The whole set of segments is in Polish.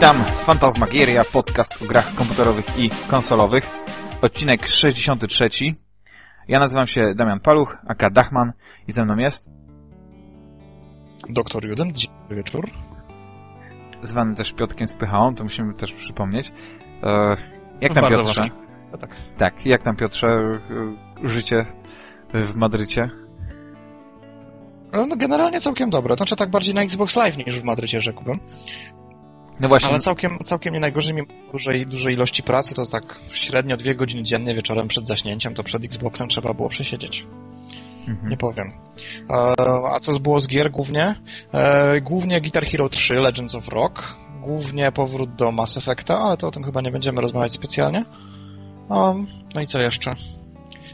Witam, Fantasmagieria, podcast o grach komputerowych i konsolowych. Odcinek 63. Ja nazywam się Damian Paluch, aka Dachman i ze mną jest... Doktor Juden, dzień wieczór. Zwany też Piotkiem Spychałą, to musimy też przypomnieć. E, jak tam Piotrze? No tak. tak, jak tam Piotrze e, życie w Madrycie? No generalnie całkiem dobre. Znaczy tak bardziej na Xbox Live niż w Madrycie rzekłbym. No właśnie. Ale całkiem, całkiem nie najgorzej, mimo dużej, dużej ilości pracy, to tak średnio dwie godziny dziennie wieczorem przed zaśnięciem, to przed Xboxem trzeba było przesiedzieć. Mhm. Nie powiem. E, a co było z gier głównie? E, głównie Guitar Hero 3, Legends of Rock, głównie powrót do Mass Effecta, ale to o tym chyba nie będziemy rozmawiać specjalnie. no i co jeszcze?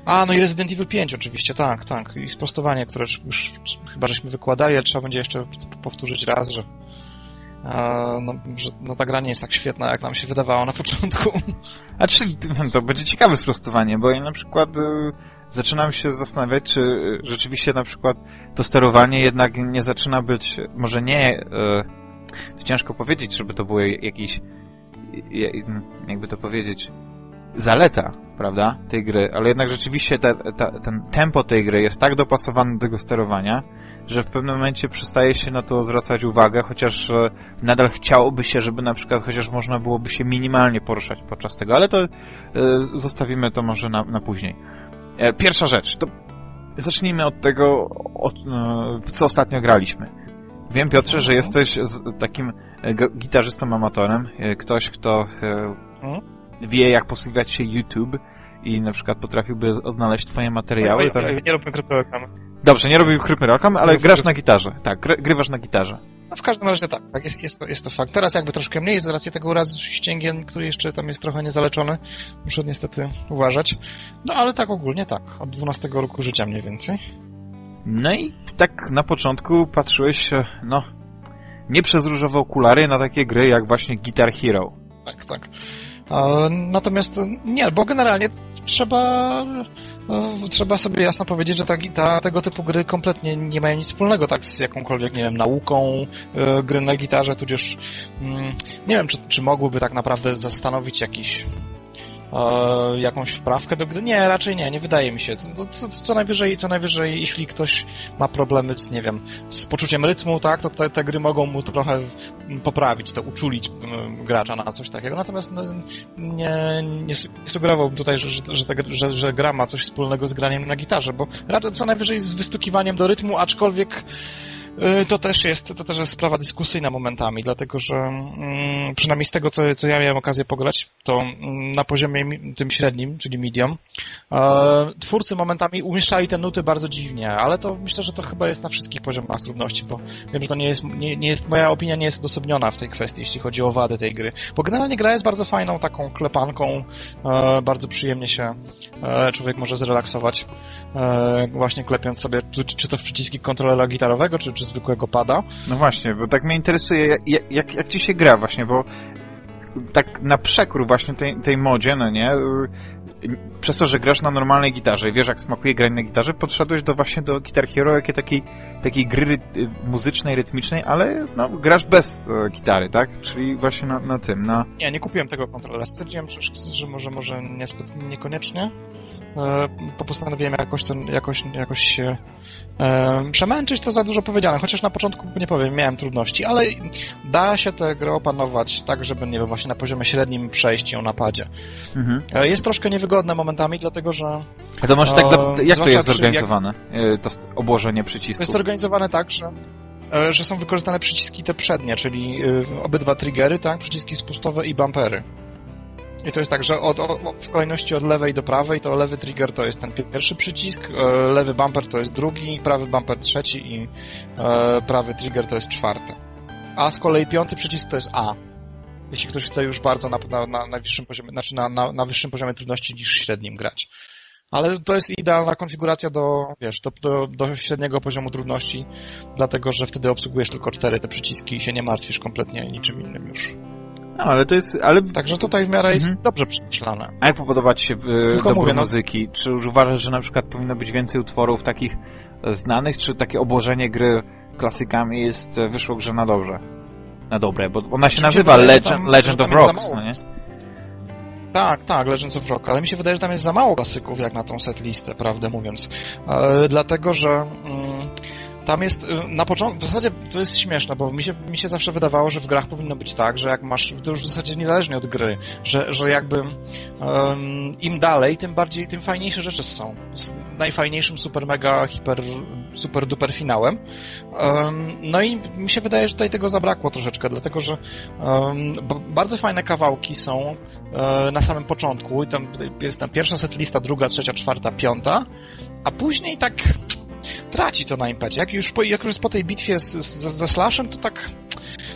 A, no i Resident Evil 5 oczywiście, tak, tak. I sprostowanie, które już chyba żeśmy wykładali, ale trzeba będzie jeszcze powtórzyć raz, że no, że no, ta gra nie jest tak świetna, jak nam się wydawało na początku. A czy to będzie ciekawe sprostowanie, bo ja na przykład y, zaczynam się zastanawiać, czy rzeczywiście na przykład to sterowanie jednak nie zaczyna być, może nie, y, to ciężko powiedzieć, żeby to było jakiś, jakby to powiedzieć, zaleta, prawda, tej gry, ale jednak rzeczywiście ta, ta, ten tempo tej gry jest tak dopasowane do tego sterowania, że w pewnym momencie przestaje się na to zwracać uwagę, chociaż e, nadal chciałoby się, żeby na przykład chociaż można byłoby się minimalnie poruszać podczas tego, ale to e, zostawimy to może na, na później. E, pierwsza rzecz, to zacznijmy od tego, od, w co ostatnio graliśmy. Wiem, Piotrze, że jesteś takim gitarzystą amatorem, ktoś, kto mhm wie, jak posługiwać się YouTube i na przykład potrafiłby odnaleźć twoje materiały. Nie, nie, nie róbmy krypy Dobrze, nie robił krypy ale grasz na gitarze. Tak, gry, grywasz na gitarze. No w każdym razie tak, tak jest, jest, to, jest to fakt. Teraz jakby troszkę mniej z racji tego urazu ścięgien, który jeszcze tam jest trochę niezaleczony. Muszę niestety uważać. No ale tak ogólnie tak, od 12 roku życia mniej więcej. No i tak na początku patrzyłeś, no, nie przez różowe okulary na takie gry jak właśnie Guitar Hero. Tak, tak. Natomiast nie, bo generalnie trzeba no, trzeba sobie jasno powiedzieć, że ta, ta, tego typu gry kompletnie nie mają nic wspólnego tak z jakąkolwiek, nie wiem, nauką yy, gry na gitarze, tudzież yy, nie wiem, czy, czy mogłyby tak naprawdę zastanowić jakiś e, jakąś wprawkę do gry? Nie, raczej nie, nie wydaje mi się. Co, co, co, najwyżej, co najwyżej, jeśli ktoś ma problemy z, nie wiem, z poczuciem rytmu, tak, to te, te gry mogą mu trochę poprawić, to uczulić gracza na coś takiego. Natomiast no, nie, nie, sugerowałbym tutaj, że, że, że, że, że gra ma coś wspólnego z graniem na gitarze, bo raczej co najwyżej z wystukiwaniem do rytmu, aczkolwiek to też jest, to też jest sprawa dyskusyjna momentami, dlatego że mm, przynajmniej z tego, co, co ja miałem okazję pograć, to mm, na poziomie tym średnim, czyli medium, e, twórcy momentami umieszczali te nuty bardzo dziwnie, ale to myślę, że to chyba jest na wszystkich poziomach trudności, bo wiem, że to nie jest, nie, nie jest moja opinia nie jest odosobniona w tej kwestii, jeśli chodzi o wady tej gry, bo generalnie gra jest bardzo fajną taką klepanką, e, bardzo przyjemnie się e, człowiek może zrelaksować, właśnie klepiąc sobie, czy to w przyciski kontrolera gitarowego, czy, czy zwykłego pada. No właśnie, bo tak mnie interesuje, jak, jak, jak ci się gra właśnie, bo tak na przekór właśnie tej, tej modzie, no nie, przez to, że grasz na normalnej gitarze i wiesz, jak smakuje grać na gitarze, podszedłeś do właśnie do Guitar Hero, jakie takiej, takiej gry ry muzycznej, rytmicznej, ale no, grasz bez e, gitary, tak? Czyli właśnie na, na tym, na... Nie, nie kupiłem tego kontrolera. Stwierdziłem, że, że może, może niezbyt, niekoniecznie. E, postanowiłem jakoś, ten, jakoś, jakoś się Przemęczyć to za dużo powiedziane, chociaż na początku, nie powiem, miałem trudności, ale da się tę grę opanować tak, żeby, nie wiem, właśnie na poziomie średnim przejść ją na padzie. Mhm. E, jest troszkę niewygodne momentami, dlatego że... A to może tak, do, jak to jest zorganizowane, jak... to obłożenie przycisków? jest zorganizowane tak, że e, że są wykorzystane przyciski te przednie, czyli obydwa triggery, tak, przyciski spustowe i bumpery. I to jest tak, że od, od, w kolejności od lewej do prawej to lewy trigger to jest ten pierwszy przycisk, e, lewy bumper to jest drugi, prawy bumper trzeci i e, prawy trigger to jest czwarty. A z kolei piąty przycisk to jest A. Jeśli ktoś chce już bardzo na, na, na najwyższym poziomie, znaczy na, na, na wyższym poziomie trudności niż średnim grać. Ale to jest idealna konfiguracja do, wiesz, do, do, do, średniego poziomu trudności, dlatego że wtedy obsługujesz tylko cztery te przyciski i się nie martwisz kompletnie niczym innym już. No, ale to jest... Ale... Także tutaj w miarę jest mhm. dobrze przemyślane. A jak podoba Ci się y, dobro mówię, no... muzyki? Czy uważasz, że na przykład powinno być więcej utworów takich znanych, czy takie obłożenie gry klasykami jest, wyszło grze na dobrze? na dobre, bo ona się nazywa Legend, Legend of jest Rocks, no nie? Tak, tak, Legends of Rock, ale mi się wydaje, że tam jest za mało klasyków jak na tą setlistę, prawdę mówiąc. E, dlatego, że mm, tam jest y, na początku, w zasadzie to jest śmieszne, bo mi się, mi się zawsze wydawało, że w grach powinno być tak, że jak masz, to już w zasadzie niezależnie od gry, że, że jakby em, im dalej, tym bardziej, tym fajniejsze rzeczy są. Z najfajniejszym super mega hiper super duper finałem. Em, no i mi się wydaje, że tutaj tego zabrakło troszeczkę, dlatego że b- bardzo fajne kawałki są e, na samym początku i tam jest tam pierwsza setlista, druga, trzecia, czwarta, piąta, a później tak traci to na impedzie. Jak już po, jak już po tej bitwie z, z, ze Slashem, to tak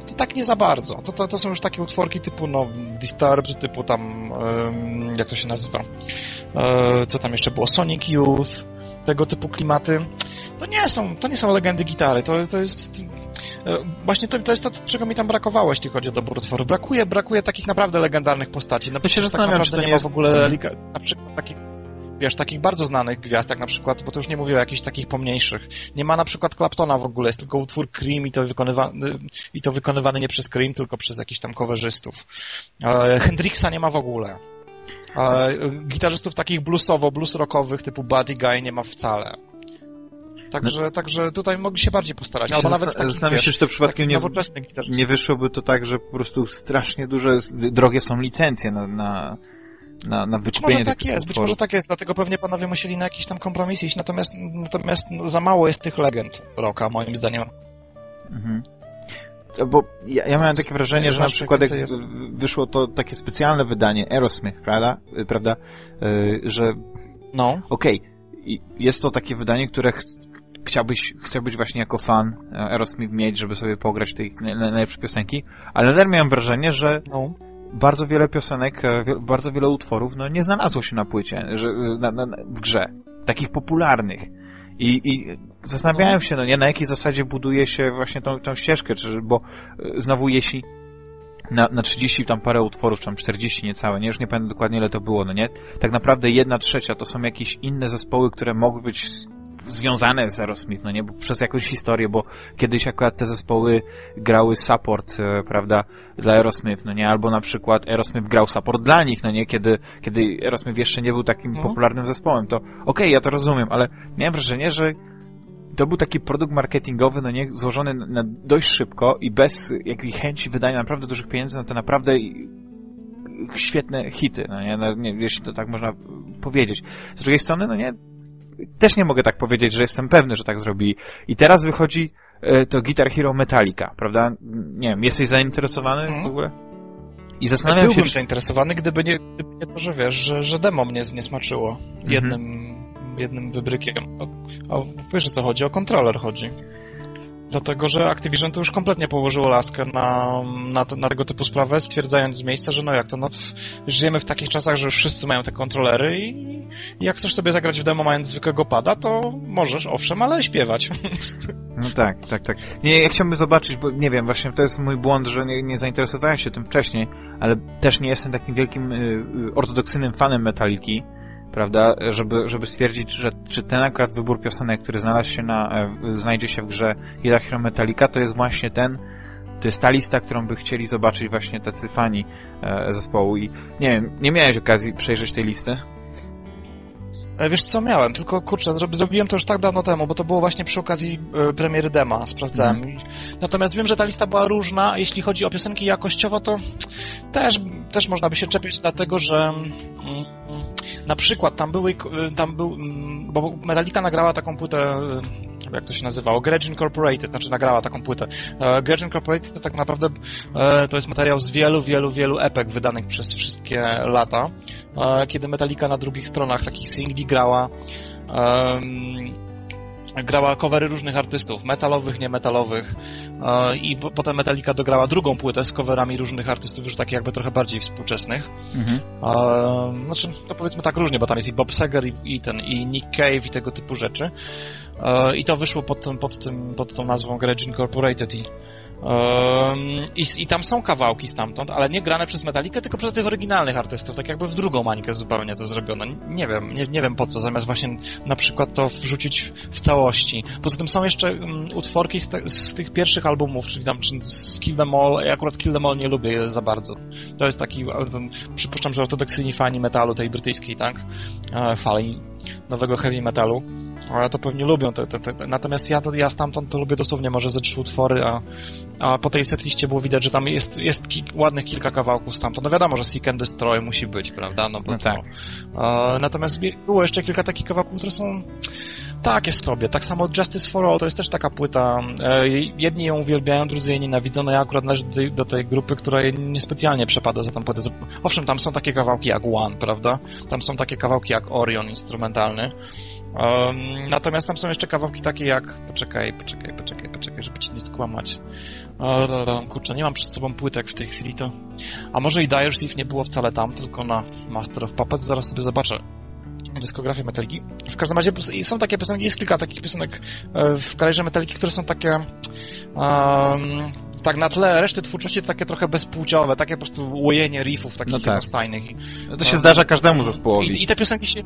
to tak nie za bardzo. To, to, to są już takie utworki typu no, Disturbed, typu tam em, jak to się nazywa? E, co tam jeszcze było? Sonic Youth, tego typu klimaty. To nie są, to nie są legendy gitary, to, to jest e, właśnie to, to jest to, czego mi tam brakowało, jeśli chodzi o dobór utworów. Brakuje, brakuje takich naprawdę legendarnych postaci. No, To się przecież zastanawiam, tak czy to nie nie ma jest- w ogóle na przykład takich wiesz, takich bardzo znanych gwiazd, jak na przykład, bo to już nie mówię o jakichś takich pomniejszych. Nie ma na przykład Claptona w ogóle, jest tylko utwór Cream i to wykonywany, i to wykonywany nie przez Cream, tylko przez jakichś tam coverzystów. E, Hendrixa nie ma w ogóle. E, gitarzystów takich bluesowo, blues rockowych typu Buddy Guy nie ma wcale. Także, także tutaj mogli się bardziej postarać. Albo nawet takich, zastanawiam się, czy to przypadkiem nie-. Nie wyszłoby to tak, że po prostu strasznie duże, drogie są licencje na, na, na, na Być może tak jest, być może tak jest, dlatego pewnie panowie musieli na jakiś tam kompromis iść, natomiast, natomiast za mało jest tych legend rocka, moim zdaniem. Mhm. Bo ja, ja miałem takie wrażenie, że na przykład jak wyszło to takie specjalne wydanie Aerosmith, prawda? Y, prawda? Y, Że No. okej, i jest to takie wydanie, które ch chciałbyś, chciałbyś właśnie jako fan e, Aerosmith mieć, żeby sobie pograć tej naj- naj- najlepsze piosenki, ale nadal miałem wrażenie, że No. Bardzo wiele piosenek, e, bardzo wiele utworów no, nie znalazło się na płycie, że, e, na, na, w grze. Takich popularnych. I, I zastanawiałem się, no nie, na jakiej zasadzie buduje się właśnie tą, tą ścieżkę, czy, bo e, znowu jeśli na, na 30 tam parę utworów, czy tam 40 niecałe, nie, już nie pamiętam dokładnie ile to było, no nie, tak naprawdę jedna trzecia to są jakieś inne zespoły, które mogły być związane z Aerosmith, no nie, bo przez jakąś historię, bo kiedyś akurat te zespoły grały support, e, prawda, dla Aerosmith, no nie, albo na przykład Aerosmith grał support dla nich, no nie, kiedy, kiedy Aerosmith jeszcze nie był takim Mhm. popularnym zespołem, to okej, ja to rozumiem, ale miałem wrażenie, że to był taki produkt marketingowy, no nie, złożony na, na dość szybko i bez jakiejś chęci wydania naprawdę dużych pieniędzy na te naprawdę świetne hity, no nie, no, nie, jeśli to tak można powiedzieć. Z drugiej strony, no nie, też nie mogę tak powiedzieć, że jestem pewny, że tak zrobili. I teraz wychodzi e, to Guitar Hero Metallica, prawda? Nie wiem, jesteś zainteresowany Mhm. w ogóle? I zastanawiam się, Byłbym zainteresowany, gdyby nie, gdyby nie to, że wiesz, że, że demo mnie nie smaczyło Mhm. jednym, jednym wybrykiem. O, o, wiesz o co chodzi? O kontroler chodzi. Dlatego, że Activision to już kompletnie położyło laskę na, na, na tego typu sprawę, stwierdzając z miejsca, że no jak to, no żyjemy w takich czasach, że już wszyscy mają te kontrolery i, i jak chcesz sobie zagrać w demo mając zwykłego pada, to możesz, owszem, ale śpiewać. No tak, tak, tak. Nie, ja chciałbym zobaczyć, bo nie wiem, właśnie to jest mój błąd, że nie, nie zainteresowałem się tym wcześniej, ale też nie jestem takim wielkim y, y, ortodoksyjnym fanem Metaliki, prawda, żeby, żeby stwierdzić, że czy ten akurat wybór piosenek, który znalazł się na, e, znajdzie się w grze Hero Metallica, to jest właśnie ten, to jest ta lista, którą by chcieli zobaczyć właśnie tacy fani e, zespołu i nie wiem, nie miałeś okazji przejrzeć tej listy? E, Wiesz co, miałem, tylko kurczę, zrobi- zrobiłem to już tak dawno temu, bo to było właśnie przy okazji premiery dema, sprawdzałem. I- Natomiast wiem, że ta lista była różna, jeśli chodzi o piosenki jakościowo, to też, też można by się czepiać dlatego, że mm, mm, na przykład tam były, k- tam był, mm, bo Metallica nagrała taką płytę, e, jak to się nazywało, Grudge Incorporated, znaczy nagrała taką płytę. E, Grudge Incorporated to tak naprawdę e, to jest materiał z wielu, wielu, wielu epek wydanych przez wszystkie lata e, kiedy Metallica na drugich stronach takich singli grała grała covery różnych artystów, metalowych, niemetalowych e, i po, potem Metallica dograła drugą płytę z coverami różnych artystów już takich jakby trochę bardziej współczesnych. Mhm. E, znaczy, to powiedzmy tak różnie, bo tam jest i Bob Seger, i, i ten, i Nick Cave, i tego typu rzeczy. E, I to wyszło pod, tym, pod, tym, pod tą nazwą Grudge Incorporated i I, I tam są kawałki stamtąd, ale nie grane przez Metalikę, tylko przez tych oryginalnych artystów, tak jakby w drugą mańkę zupełnie to zrobiono. Nie wiem, nie, nie wiem po co, zamiast właśnie na przykład to wrzucić w całości. Poza tym są jeszcze um, utworki z, te, z, tych pierwszych albumów, czyli tam czy z Kill Them All, ja akurat Kill Them All nie lubię za bardzo. To jest taki, przypuszczam, że ortodoksyjni fani metalu tej brytyjskiej, tak? E, fali nowego heavy metalu ale to pewnie lubią. Te, te, te. Natomiast ja, ja stamtąd to lubię dosłownie może ze trzy utwory, a, a po tej setliście było widać, że tam jest, jest ki ładnych kilka kawałków stamtąd. No wiadomo, że Seek and Destroy musi być, prawda? No, bo no tak. To, natomiast było jeszcze kilka takich kawałków, które są takie sobie. Tak samo Justice for All to jest też taka płyta. E, jedni ją uwielbiają, drudzy jej nienawidzą. No ja akurat należę do tej, do tej grupy, która niespecjalnie przepada za tą płytę. Owszem, tam są takie kawałki jak One, prawda? Tam są takie kawałki jak Orion instrumentalny. Um, natomiast tam są jeszcze kawałki takie jak... Poczekaj, poczekaj, poczekaj, poczekaj, żeby ci nie skłamać. O, kurczę, nie mam przed sobą płytek w tej chwili, to... A może i Dire Thief nie było wcale tam, tylko na Master of Puppets? Zaraz sobie zobaczę dyskografię Metaliki. W każdym razie są takie piosenki, jest kilka takich piosenek e, w karierze Metaliki, które są takie... Um, tak na tle reszty twórczości to takie trochę bezpłciowe, takie po prostu łojenie riffów takich no tak. jednostajnych. No to się zdarza każdemu zespołowi. I, I te piosenki się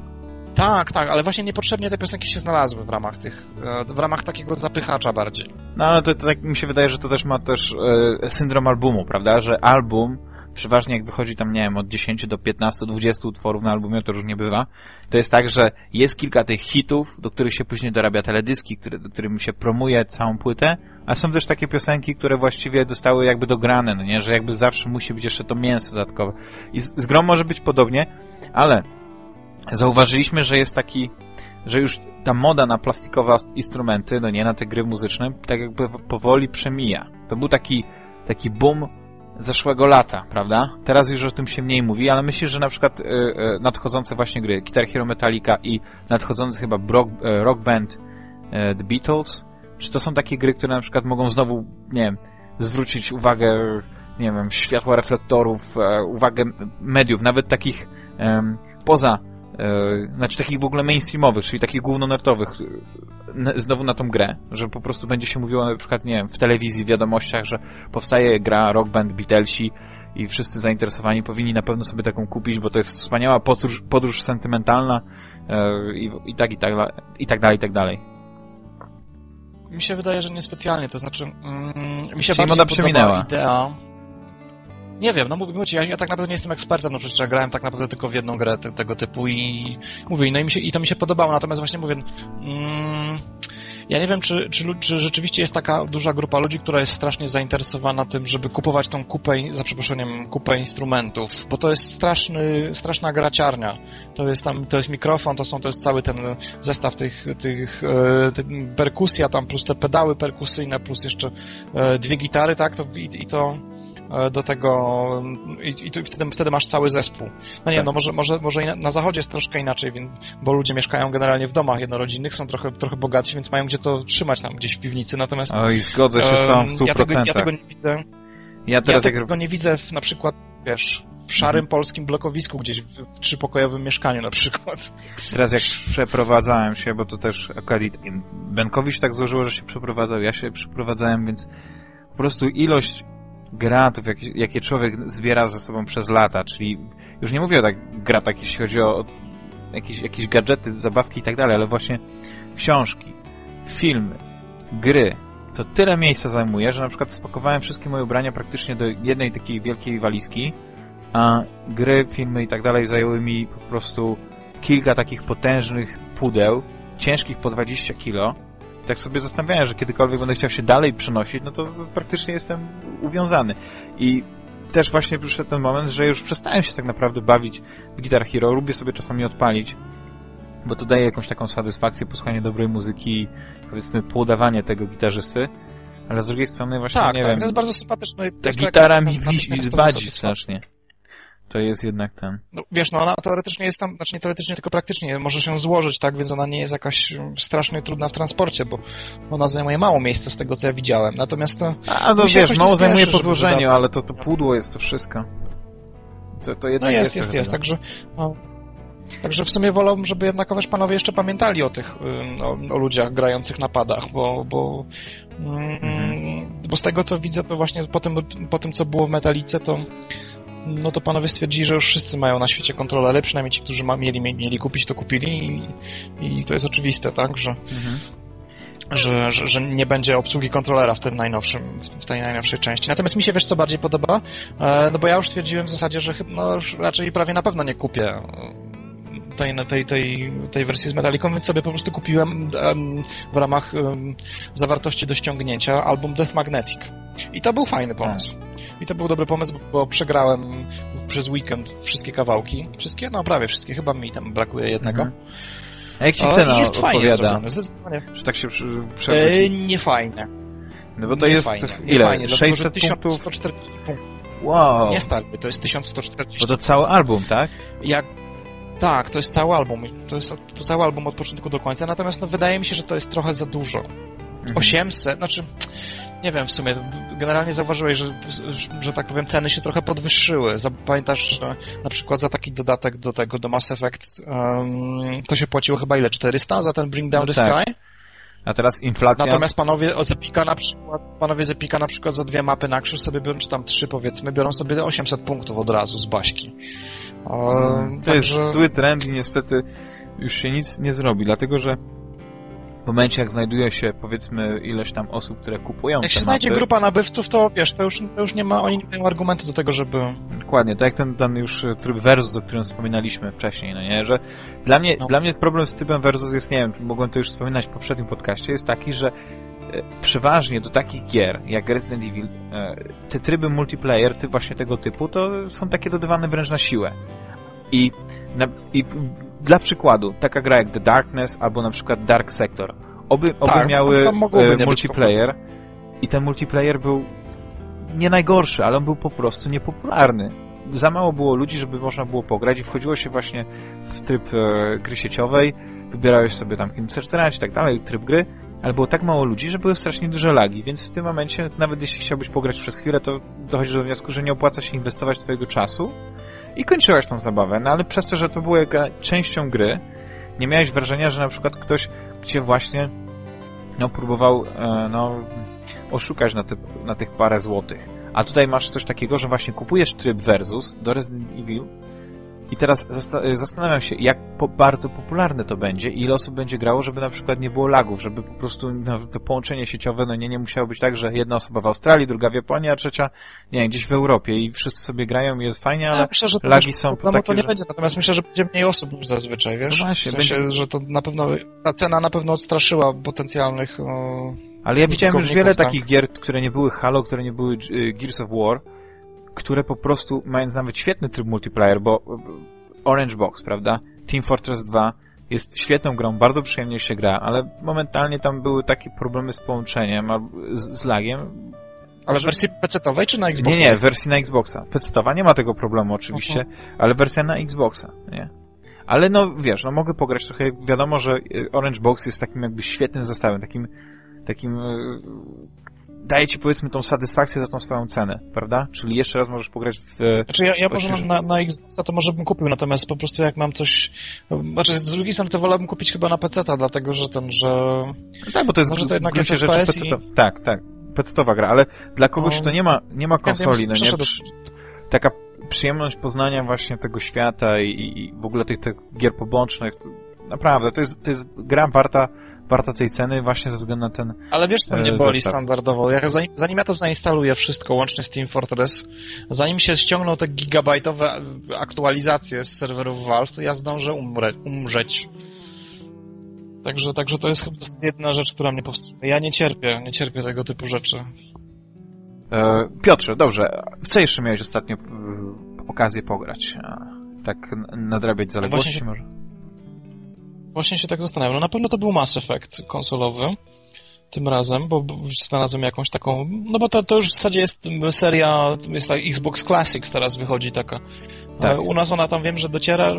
tak, tak, ale właśnie niepotrzebnie te piosenki się znalazły w ramach tych, e, w ramach takiego zapychacza bardziej. No ale to, to tak mi się wydaje, że to też ma też e, syndrom albumu, prawda? Że album przeważnie jak wychodzi tam, nie wiem, od 10 do 15, 20 utworów na albumie, to różnie bywa, to jest tak, że jest kilka tych hitów, do których się później dorabia teledyski, które, do którym się promuje całą płytę, a są też takie piosenki, które właściwie zostały jakby dograne, no nie, że jakby zawsze musi być jeszcze to mięso dodatkowe. I z, z może być podobnie, ale zauważyliśmy, że jest taki, że już ta moda na plastikowe instrumenty, no nie, na te gry muzyczne, tak jakby powoli przemija. To był taki, taki boom zeszłego lata, prawda? Teraz już o tym się mniej mówi, ale myślę, że na przykład y, y, nadchodzące właśnie gry Guitar Hero Metallica i nadchodzący chyba rock, y, rock Band y, The Beatles, czy to są takie gry, które na przykład mogą znowu, nie wiem, zwrócić uwagę, nie wiem, światła reflektorów, e, uwagę mediów, nawet takich poza znaczy takich w ogóle mainstreamowych, czyli takich głównonertowych, e, znowu na tą grę, że po prostu będzie się mówiło na przykład, nie wiem, w telewizji, w wiadomościach, że powstaje gra Rock Band Beatlesi i wszyscy zainteresowani powinni na pewno sobie taką kupić, bo to jest wspaniała podróż, podróż sentymentalna e, i, i tak, i tak, i tak dalej, i tak dalej. Mi się wydaje, że niespecjalnie, to znaczy mm, mi się Czyli przeminęła. idea nie wiem, no mówię ci, ja, ja tak naprawdę nie jestem ekspertem, no przecież ja grałem tak naprawdę tylko w jedną grę te, tego typu i mówię, no i, mi się, i to mi się podobało, natomiast właśnie mówię, mm, ja nie wiem, czy, czy, czy rzeczywiście jest taka duża grupa ludzi, która jest strasznie zainteresowana tym, żeby kupować tą kupę, za przeproszeniem, kupę instrumentów, bo to jest straszny, straszna graciarnia. To jest tam, to jest mikrofon, to są, to jest cały ten zestaw tych, tych, e, perkusja tam, plus te pedały perkusyjne, plus jeszcze e, dwie gitary, tak, to, i, i to do tego i, i wtedy, wtedy masz cały zespół. No nie, tak. no może, może, może na, na zachodzie jest troszkę inaczej, bo ludzie mieszkają generalnie w domach jednorodzinnych, są trochę, trochę bogatsi, więc mają gdzie to trzymać tam gdzieś w piwnicy, natomiast... Oj, zgodzę się z tą w 100%. Ja tego, ja tego nie widzę. Ja, teraz ja tego jak... nie widzę w, na przykład, wiesz, w szarym mhm. polskim blokowisku, gdzieś w, w trzypokojowym mieszkaniu na przykład. Teraz jak przeprowadzałem się, bo to też akurat Benkowi się tak złożyło, że się przeprowadzał, ja się przeprowadzałem, więc po prostu ilość gratów, jakie, jakie człowiek zbiera ze sobą przez lata, czyli już nie mówię o tak gratach, jeśli chodzi o jakieś, jakieś gadżety, zabawki i tak dalej, ale właśnie książki, filmy, gry, to tyle miejsca zajmuje, że na przykład spakowałem wszystkie moje ubrania praktycznie do jednej takiej wielkiej walizki, a gry, filmy i tak dalej zajęły mi po prostu kilka takich potężnych pudeł, ciężkich po 20 kilo, tak sobie zastanawiałem, że kiedykolwiek będę chciał się dalej przenosić, no to praktycznie jestem uwiązany. I też właśnie przyszedł ten moment, że już przestałem się tak naprawdę bawić w Guitar Hero. Lubię sobie czasami odpalić, bo to daje jakąś taką satysfakcję, posłuchanie dobrej muzyki i powiedzmy poudawanie tego gitarzysty. Ale z drugiej strony właśnie, tak, nie tak, wiem... to jest bardzo sympatyczne. Ta gitara mi wadzi strasznie to jest jednak ten. No, wiesz, no ona teoretycznie jest tam, znaczy nie teoretycznie, tylko praktycznie może się złożyć, tak, więc ona nie jest jakaś um, strasznie trudna w transporcie, bo ona zajmuje mało miejsca z tego, co ja widziałem. Natomiast to. A, no wiesz, mało zajmuje po złożeniu, ale to, to pudło jest to wszystko. To, to jednak no jest, jest, jest, jest, także. No, Także w sumie wolałbym, żeby jednakowoż panowie jeszcze pamiętali o tych, o, o ludziach grających na padach, bo, bo, mm, bo z tego co widzę, to właśnie po tym, po tym co było w Metalice, to no to panowie stwierdzili, że już wszyscy mają na świecie kontrolery, przynajmniej ci, którzy ma, mieli, mieli kupić, to kupili i, i to jest oczywiste, tak, że, mhm. że, że, że, nie będzie obsługi kontrolera w tym najnowszym, w tej najnowszej części. Natomiast mi się, wiesz, co bardziej podoba? E, no bo ja już stwierdziłem w zasadzie, że no, już raczej prawie na pewno nie kupię tej, tej, tej, tej wersji z Metallicą, więc sobie po prostu kupiłem um, w ramach um, zawartości do ściągnięcia album Death Magnetic. I to był fajny pomysł. I to był dobry pomysł, bo przegrałem przez weekend wszystkie kawałki. Wszystkie? No prawie wszystkie, chyba mi tam brakuje jednego. Mhm. A jak ci cena jest odpowiada? Fajnie zdecydowanie. Że tak się przewróci? E, nie fajnie. No bo to nie jest fajnie. ile? Fajnie, 600 punktów? 1140 punktów. Wow. Nie stary, to jest 1140. Bo to cały album, tak? Jak tak, to jest cały album. To jest cały album od początku do końca, natomiast no, wydaje mi się, że to jest trochę za dużo. Mhm. 800, znaczy, nie wiem w sumie, generalnie zauważyłeś, że, że tak powiem, ceny się trochę podwyższyły. Pamiętasz, że na przykład za taki dodatek do tego, do Mass Effect, um, to się płaciło chyba ile? 400 za ten Bring Down no the tak. Sky? A teraz inflacja... Natomiast panowie z Epika na przykład, panowie z Epika na przykład za dwie mapy na krzyż sobie biorą, czy tam trzy powiedzmy, biorą sobie 800 punktów od razu z baśki. Hmm. to jest zły trend i niestety już się nic nie zrobi, dlatego że w momencie, jak znajduje się, powiedzmy, ileś tam osób, które kupują Jak się mapy, znajdzie grupa nabywców, to wiesz, to już, to już nie ma, oni nie mają argumentu do tego, żeby... Dokładnie, tak jak ten, ten już tryb versus, o którym wspominaliśmy wcześniej, no nie, że dla mnie, no. dla mnie problem z trybem versus jest, nie wiem, mogłem to już wspominać w poprzednim podcaście, jest taki, że e, przeważnie do takich gier, jak Resident Evil, e, te tryby multiplayer, ty właśnie tego typu, to są takie dodawane wręcz na siłę. I, na, i dla przykładu, taka gra jak The Darkness albo na przykład Dark Sector. Oby, oby tak, miały e, multiplayer i ten multiplayer był nie najgorszy, ale on był po prostu niepopularny. Za mało było ludzi, żeby można było pograć i wchodziło się właśnie w tryb e, gry sieciowej, wybierałeś sobie tam kim chcesz grać i tak dalej, tryb gry, ale było tak mało ludzi, że były strasznie duże lagi, więc w tym momencie, nawet jeśli chciałbyś pograć przez chwilę, to dochodzi do wniosku, że nie opłaca się inwestować twojego czasu, i kończyłaś tą zabawę, no ale przez to, że to było częścią gry, nie miałeś wrażenia, że na przykład ktoś cię właśnie no, próbował e, no, oszukać na, na tych parę złotych. A tutaj masz coś takiego, że właśnie kupujesz tryb versus do Resident Evil i teraz zastanawiam się, jak po bardzo popularne to będzie i ile osób będzie grało, żeby na przykład nie było lagów, żeby po prostu no, to połączenie sieciowe no nie, nie musiało być tak, że jedna osoba w Australii, druga w Japonii, a trzecia nie wiem, gdzieś w Europie i wszyscy sobie grają i jest fajnie, ale ja myślę, że lagi są no, takie, to nie że... będzie, natomiast myślę, że będzie mniej osób niż zazwyczaj, wiesz? No właśnie, w sensie, będzie... że to na pewno, ta cena na pewno odstraszyła potencjalnych o... Ale ja widziałem już wiele tak. takich gier, które nie były Halo, które nie były y, Gears of War, które po prostu, mając nawet świetny tryb multiplayer, bo Orange Box, prawda? Team Fortress 2 jest świetną grą, bardzo przyjemnie się gra, ale momentalnie tam były takie problemy z połączeniem, z, z lagiem. Ale w wersji PC-owej czy na Xboxa? Nie, nie, wersji na Xboxa. PC-owa nie ma tego problemu oczywiście, uh -huh. ale wersja na Xboxa, nie? Ale no wiesz, no mogę pograć trochę, wiadomo, że Orange Box jest takim jakby świetnym zestawem, takim takim e, daje ci powiedzmy tą satysfakcję za tą swoją cenę, prawda? Czyli jeszcze raz możesz pograć w... Znaczy ja, ja może na, na Xboxa to może bym kupił, natomiast po prostu jak mam coś... Znaczy z drugiej strony to wolałbym kupić chyba na PC-ta, dlatego że ten, że... No tak, bo to jest może to jednak jest rzeczy PC i... Tak, tak. PC-towa gra, ale dla kogoś, no, kto nie ma, nie ma konsoli, no nie? Taka przyjemność poznania właśnie tego świata i, i w ogóle tych, tych gier pobocznych, naprawdę, to jest, to jest gra warta warta tej ceny właśnie ze względu na ten Ale wiesz, co mnie e, boli zestaw. standardowo? Jak zanim, zanim ja to zainstaluję wszystko, łącznie z Team Fortress, zanim się ściągną te gigabajtowe aktualizacje z serwerów Valve, to ja zdążę umrzeć. Także, także to jest chyba jedna rzecz, która mnie powstrzymuje. Ja nie cierpię, nie cierpię tego typu rzeczy. E, Piotrze, dobrze. W co jeszcze miałeś ostatnio e, okazję pograć? Tak nadrabiać zaległości się... może? Właśnie się tak zastanawiam. No na pewno to był Mass Effect konsolowy tym razem, bo znalazłem jakąś taką, no bo to, to już w zasadzie jest seria, jest ta Xbox Classics teraz wychodzi taka Tak. U nas ona tam wiem, że dociera,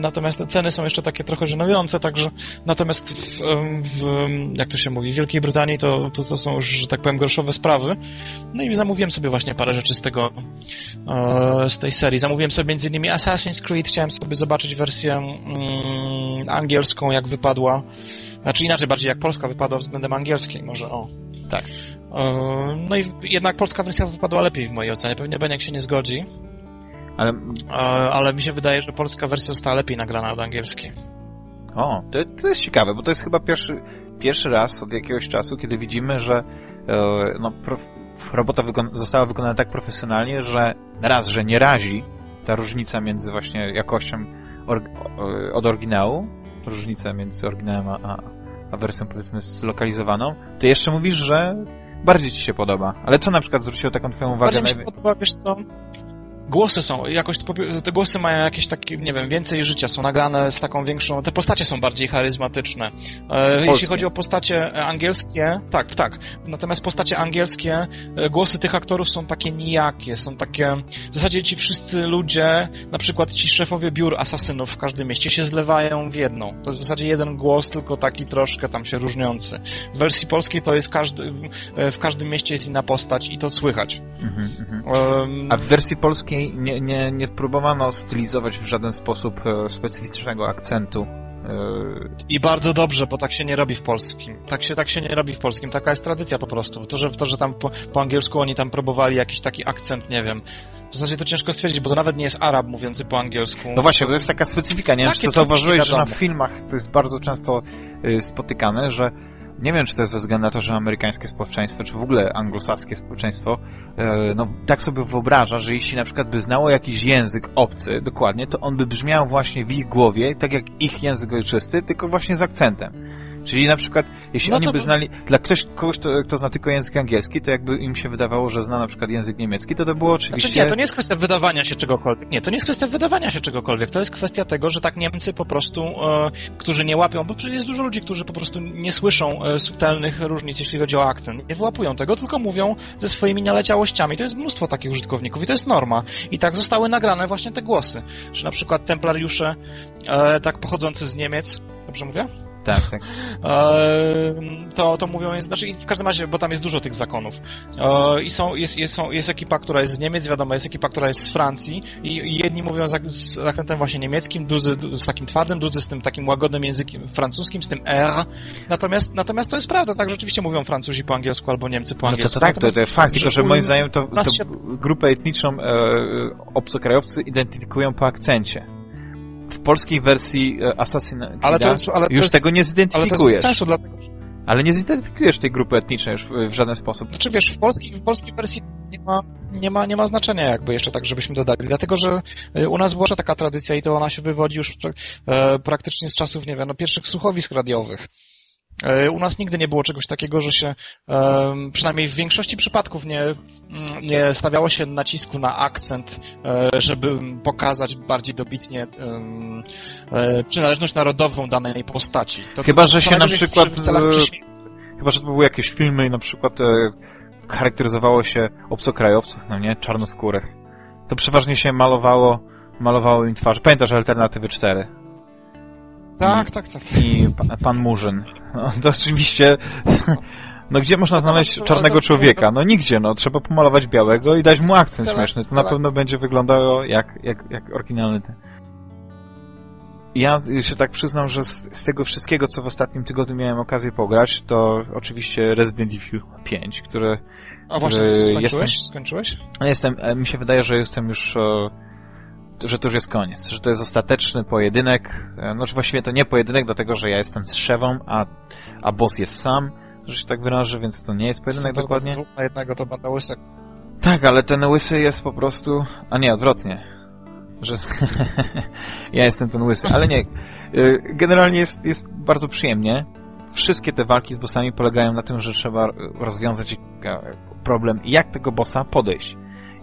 natomiast te ceny są jeszcze takie trochę żenujące, także natomiast w, w jak to się mówi, w Wielkiej Brytanii to, to, to, są już, że tak powiem, groszowe sprawy. No i zamówiłem sobie właśnie parę rzeczy z tego, z tej serii. Zamówiłem sobie między innymi Assassin's Creed, chciałem sobie zobaczyć wersję mm, angielską, jak wypadła. Znaczy inaczej, bardziej jak polska wypadła względem angielskiej, może o. Tak. No i jednak polska wersja wypadła lepiej w mojej ocenie. Pewnie Beniek się nie zgodzi. Ale... Ale mi się wydaje, że polska wersja została lepiej nagrana od angielskiej. O, to, to jest ciekawe, bo to jest chyba pierwszy, pierwszy raz od jakiegoś czasu, kiedy widzimy, że e, no, robota została wykonana tak profesjonalnie, że raz, że nie razi ta różnica między właśnie jakością or od oryginału, różnica między oryginałem a, a wersją powiedzmy zlokalizowaną, to jeszcze mówisz, że bardziej ci się podoba. Ale co na przykład zwróciło taką twoją uwagę? Bardziej mi się podoba, wiesz co, głosy są, jakoś te głosy mają jakieś takie, nie wiem, więcej życia, są nagrane z taką większą, te postacie są bardziej charyzmatyczne. E, jeśli chodzi o postacie angielskie, tak, tak. Natomiast postacie angielskie, e, głosy tych aktorów są takie nijakie, są takie, w zasadzie ci wszyscy ludzie, na przykład ci szefowie biur asasynów w każdym mieście się zlewają w jedną. To jest w zasadzie jeden głos, tylko taki troszkę tam się różniący. W wersji polskiej to jest każdy, e, w każdym mieście jest inna postać i to słychać. Mhm. Um, A w wersji polskiej nie, nie, nie próbowano stylizować w żaden sposób e, specyficznego akcentu. E, I bardzo dobrze, bo tak się nie robi w polskim. Tak się, tak się nie robi w polskim. Taka jest tradycja po prostu. To, że, to, że tam po, po angielsku oni tam próbowali jakiś taki akcent, nie wiem. W zasadzie to ciężko stwierdzić, bo to nawet nie jest Arab mówiący po angielsku. No właśnie, to jest taka specyfika. Nie wiem, czy to zauważyłeś, że na filmach to jest bardzo często y, spotykane, że nie wiem, czy to jest ze względu na to, że amerykańskie społeczeństwo, czy w ogóle anglosaskie społeczeństwo, e, no tak sobie wyobraża, że jeśli na przykład by znało jakiś język obcy, dokładnie, to on by brzmiał właśnie w ich głowie, tak jak ich język ojczysty, tylko właśnie z akcentem. Czyli na przykład, jeśli no oni by znali, dla ktoś, kogoś, kto, kto zna tylko język angielski, to jakby im się wydawało, że zna na przykład język niemiecki, to to było oczywiście... Znaczy nie, to nie jest kwestia wydawania się czegokolwiek. Nie, to nie jest kwestia wydawania się czegokolwiek. To jest kwestia tego, że tak Niemcy po prostu, e, którzy nie łapią, bo jest dużo ludzi, którzy po prostu nie słyszą e, subtelnych różnic, jeśli chodzi o akcent. Nie wyłapują tego, tylko mówią ze swoimi naleciałościami. To jest mnóstwo takich użytkowników i to jest norma. I tak zostały nagrane właśnie te głosy. Że na przykład templariusze, e, tak pochodzący z Niemiec, dobrze mówię? Tak, tak. to, to mówią, jest, znaczy w każdym razie, bo tam jest dużo tych zakonów. I są, jest, jest, są, jest ekipa, która jest z Niemiec, wiadomo, jest ekipa, która jest z Francji i, jedni mówią z, z akcentem właśnie niemieckim, drudzy z takim twardym, drudzy z tym takim łagodnym językiem francuskim, z tym R. Natomiast, natomiast to jest prawda, tak, rzeczywiście mówią Francuzi po angielsku albo Niemcy po angielsku. No to, to tak, to, to jest fakt, tylko że moim zdaniem to, to się... grupę etniczną e, obcokrajowcy identyfikują po akcencie w polskiej wersji e, Assassin's ale to jest, ale już jest, tego nie zidentyfikujesz. Ale sensu, dlatego... Ale nie zidentyfikujesz tej grupy etnicznej już w, w żaden sposób. Znaczy wiesz, w polskiej, w polskiej wersji nie ma, nie, ma, nie ma znaczenia jakby jeszcze tak, żebyśmy dodali, dlatego że e, u nas była taka tradycja i to ona się wywodzi już e, praktycznie z czasów, nie wiem, no, pierwszych słuchowisk radiowych. E, u nas nigdy nie było czegoś takiego, że się, przynajmniej w większości przypadków, nie, mm, nie stawiało się nacisku na akcent, e, żeby pokazać bardziej dobitnie e, przynależność narodową danej postaci. To, chyba, to, że się na przykład... Chyba, że to były jakieś filmy i na przykład charakteryzowało się obcokrajowców, no nie, czarnoskórych. To przeważnie się malowało, malowało im twarz. Pamiętasz Alternatywy 4? Tak, tak, tak. I pan Murzyn. No, to oczywiście... No gdzie można znaleźć czarnego człowieka? No nigdzie, no trzeba pomalować białego i dać mu akcent śmieszny. To na pewno będzie wyglądało jak, jak, jak oryginalny ten. Ja się tak przyznam, że z, z, tego wszystkiego, co w ostatnim tygodniu miałem okazję pograć, to oczywiście Resident Evil 5, które... A właśnie, skończyłeś? Jestem, skończyłeś? Jestem, e, mi się wydaje, że jestem już e, że to już jest koniec, że to jest ostateczny pojedynek. E, no, właściwie to nie pojedynek, dlatego że ja jestem z szewą, a, a boss jest sam, że się tak wyrażę, więc to nie jest pojedynek to dokładnie. Na jednego to banda łysek. Tak, ale ten łysy jest po prostu... A nie, odwrotnie. Że ja jestem ten łysy, ale nie. E, generalnie jest, jest bardzo przyjemnie. Wszystkie te walki z bossami polegają na tym, że trzeba rozwiązać e, problem, jak tego bossa podejść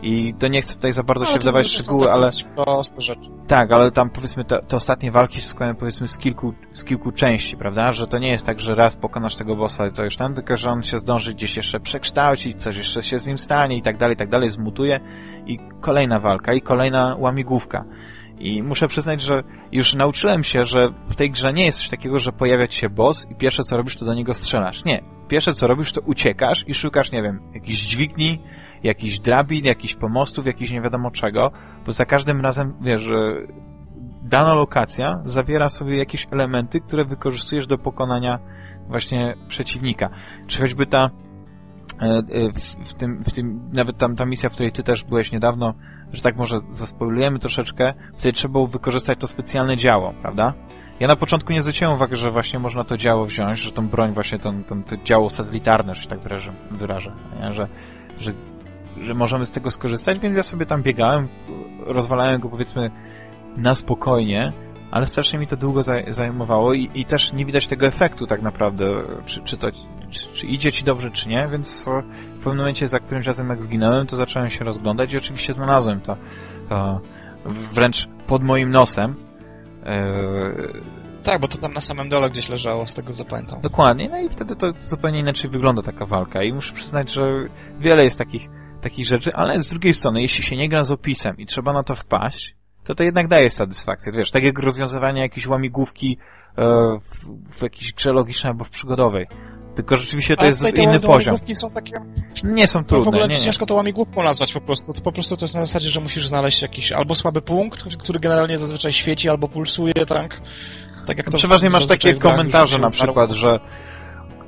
I to nie chcę tutaj za bardzo No, się wdawać w są szczegóły, ale proste rzeczy. tak, ale tam powiedzmy te, te ostatnie walki się składają powiedzmy z kilku, z kilku części, prawda? Że to nie jest tak, że raz pokonasz tego bossa i to już tam, tylko że on się zdąży gdzieś jeszcze przekształcić, coś jeszcze się z nim stanie i tak dalej, i tak dalej, zmutuje i kolejna walka i kolejna łamigłówka. I muszę przyznać, że już nauczyłem się, że w tej grze nie jest coś takiego, że pojawia ci się boss i pierwsze co robisz, to do niego strzelasz. Nie. Pierwsze co robisz, to uciekasz i szukasz, nie wiem, jakichś dźwigni, jakichś drabin, jakichś pomostów, jakichś nie wiadomo czego, bo za każdym razem, wiesz, dana lokacja zawiera sobie jakieś elementy, które wykorzystujesz do pokonania właśnie przeciwnika. Czy choćby ta e, e, w, w, tym, w tym, nawet tam ta misja, w której ty też byłeś niedawno, że tak może zaspoilujemy troszeczkę, wtedy trzeba było wykorzystać to specjalne działo, prawda? Ja na początku nie zwróciłem uwagi, że właśnie można to działo wziąć, że tą broń właśnie, to, działo satelitarne, że się tak wyrażę, wyrażę? Że, że, że możemy z tego skorzystać, więc ja sobie tam biegałem, rozwalałem go powiedzmy na spokojnie, ale strasznie mi to długo zaj- zajmowało i, i też nie widać tego efektu tak naprawdę, czy, czy to czy, czy idzie ci dobrze, czy nie, więc e, w pewnym momencie za którymś razem jak zginąłem, to zacząłem się rozglądać i oczywiście znalazłem to e, wręcz pod moim nosem. E, Tak, bo to tam na samym dole gdzieś leżało, z tego co pamiętam. Dokładnie, no i wtedy to zupełnie inaczej wygląda taka walka i muszę przyznać, że wiele jest takich, takich rzeczy, ale z drugiej strony, jeśli się nie gra z opisem i trzeba na to wpaść, to to jednak daje satysfakcję. Wiesz, tak jak rozwiązywanie jakiejś łamigłówki e, w, w jakiejś grze logicznej albo w przygodowej. Tylko rzeczywiście to jest inny poziom. są takie... Nie są To w trudne, ogóle nie, nie. ciężko to łamigłówką nazwać po prostu. To po prostu to jest na zasadzie, że musisz znaleźć jakiś albo słaby punkt, który generalnie zazwyczaj świeci, albo pulsuje, tak? Tak jak to Przeważnie masz takie w komentarze na przykład, że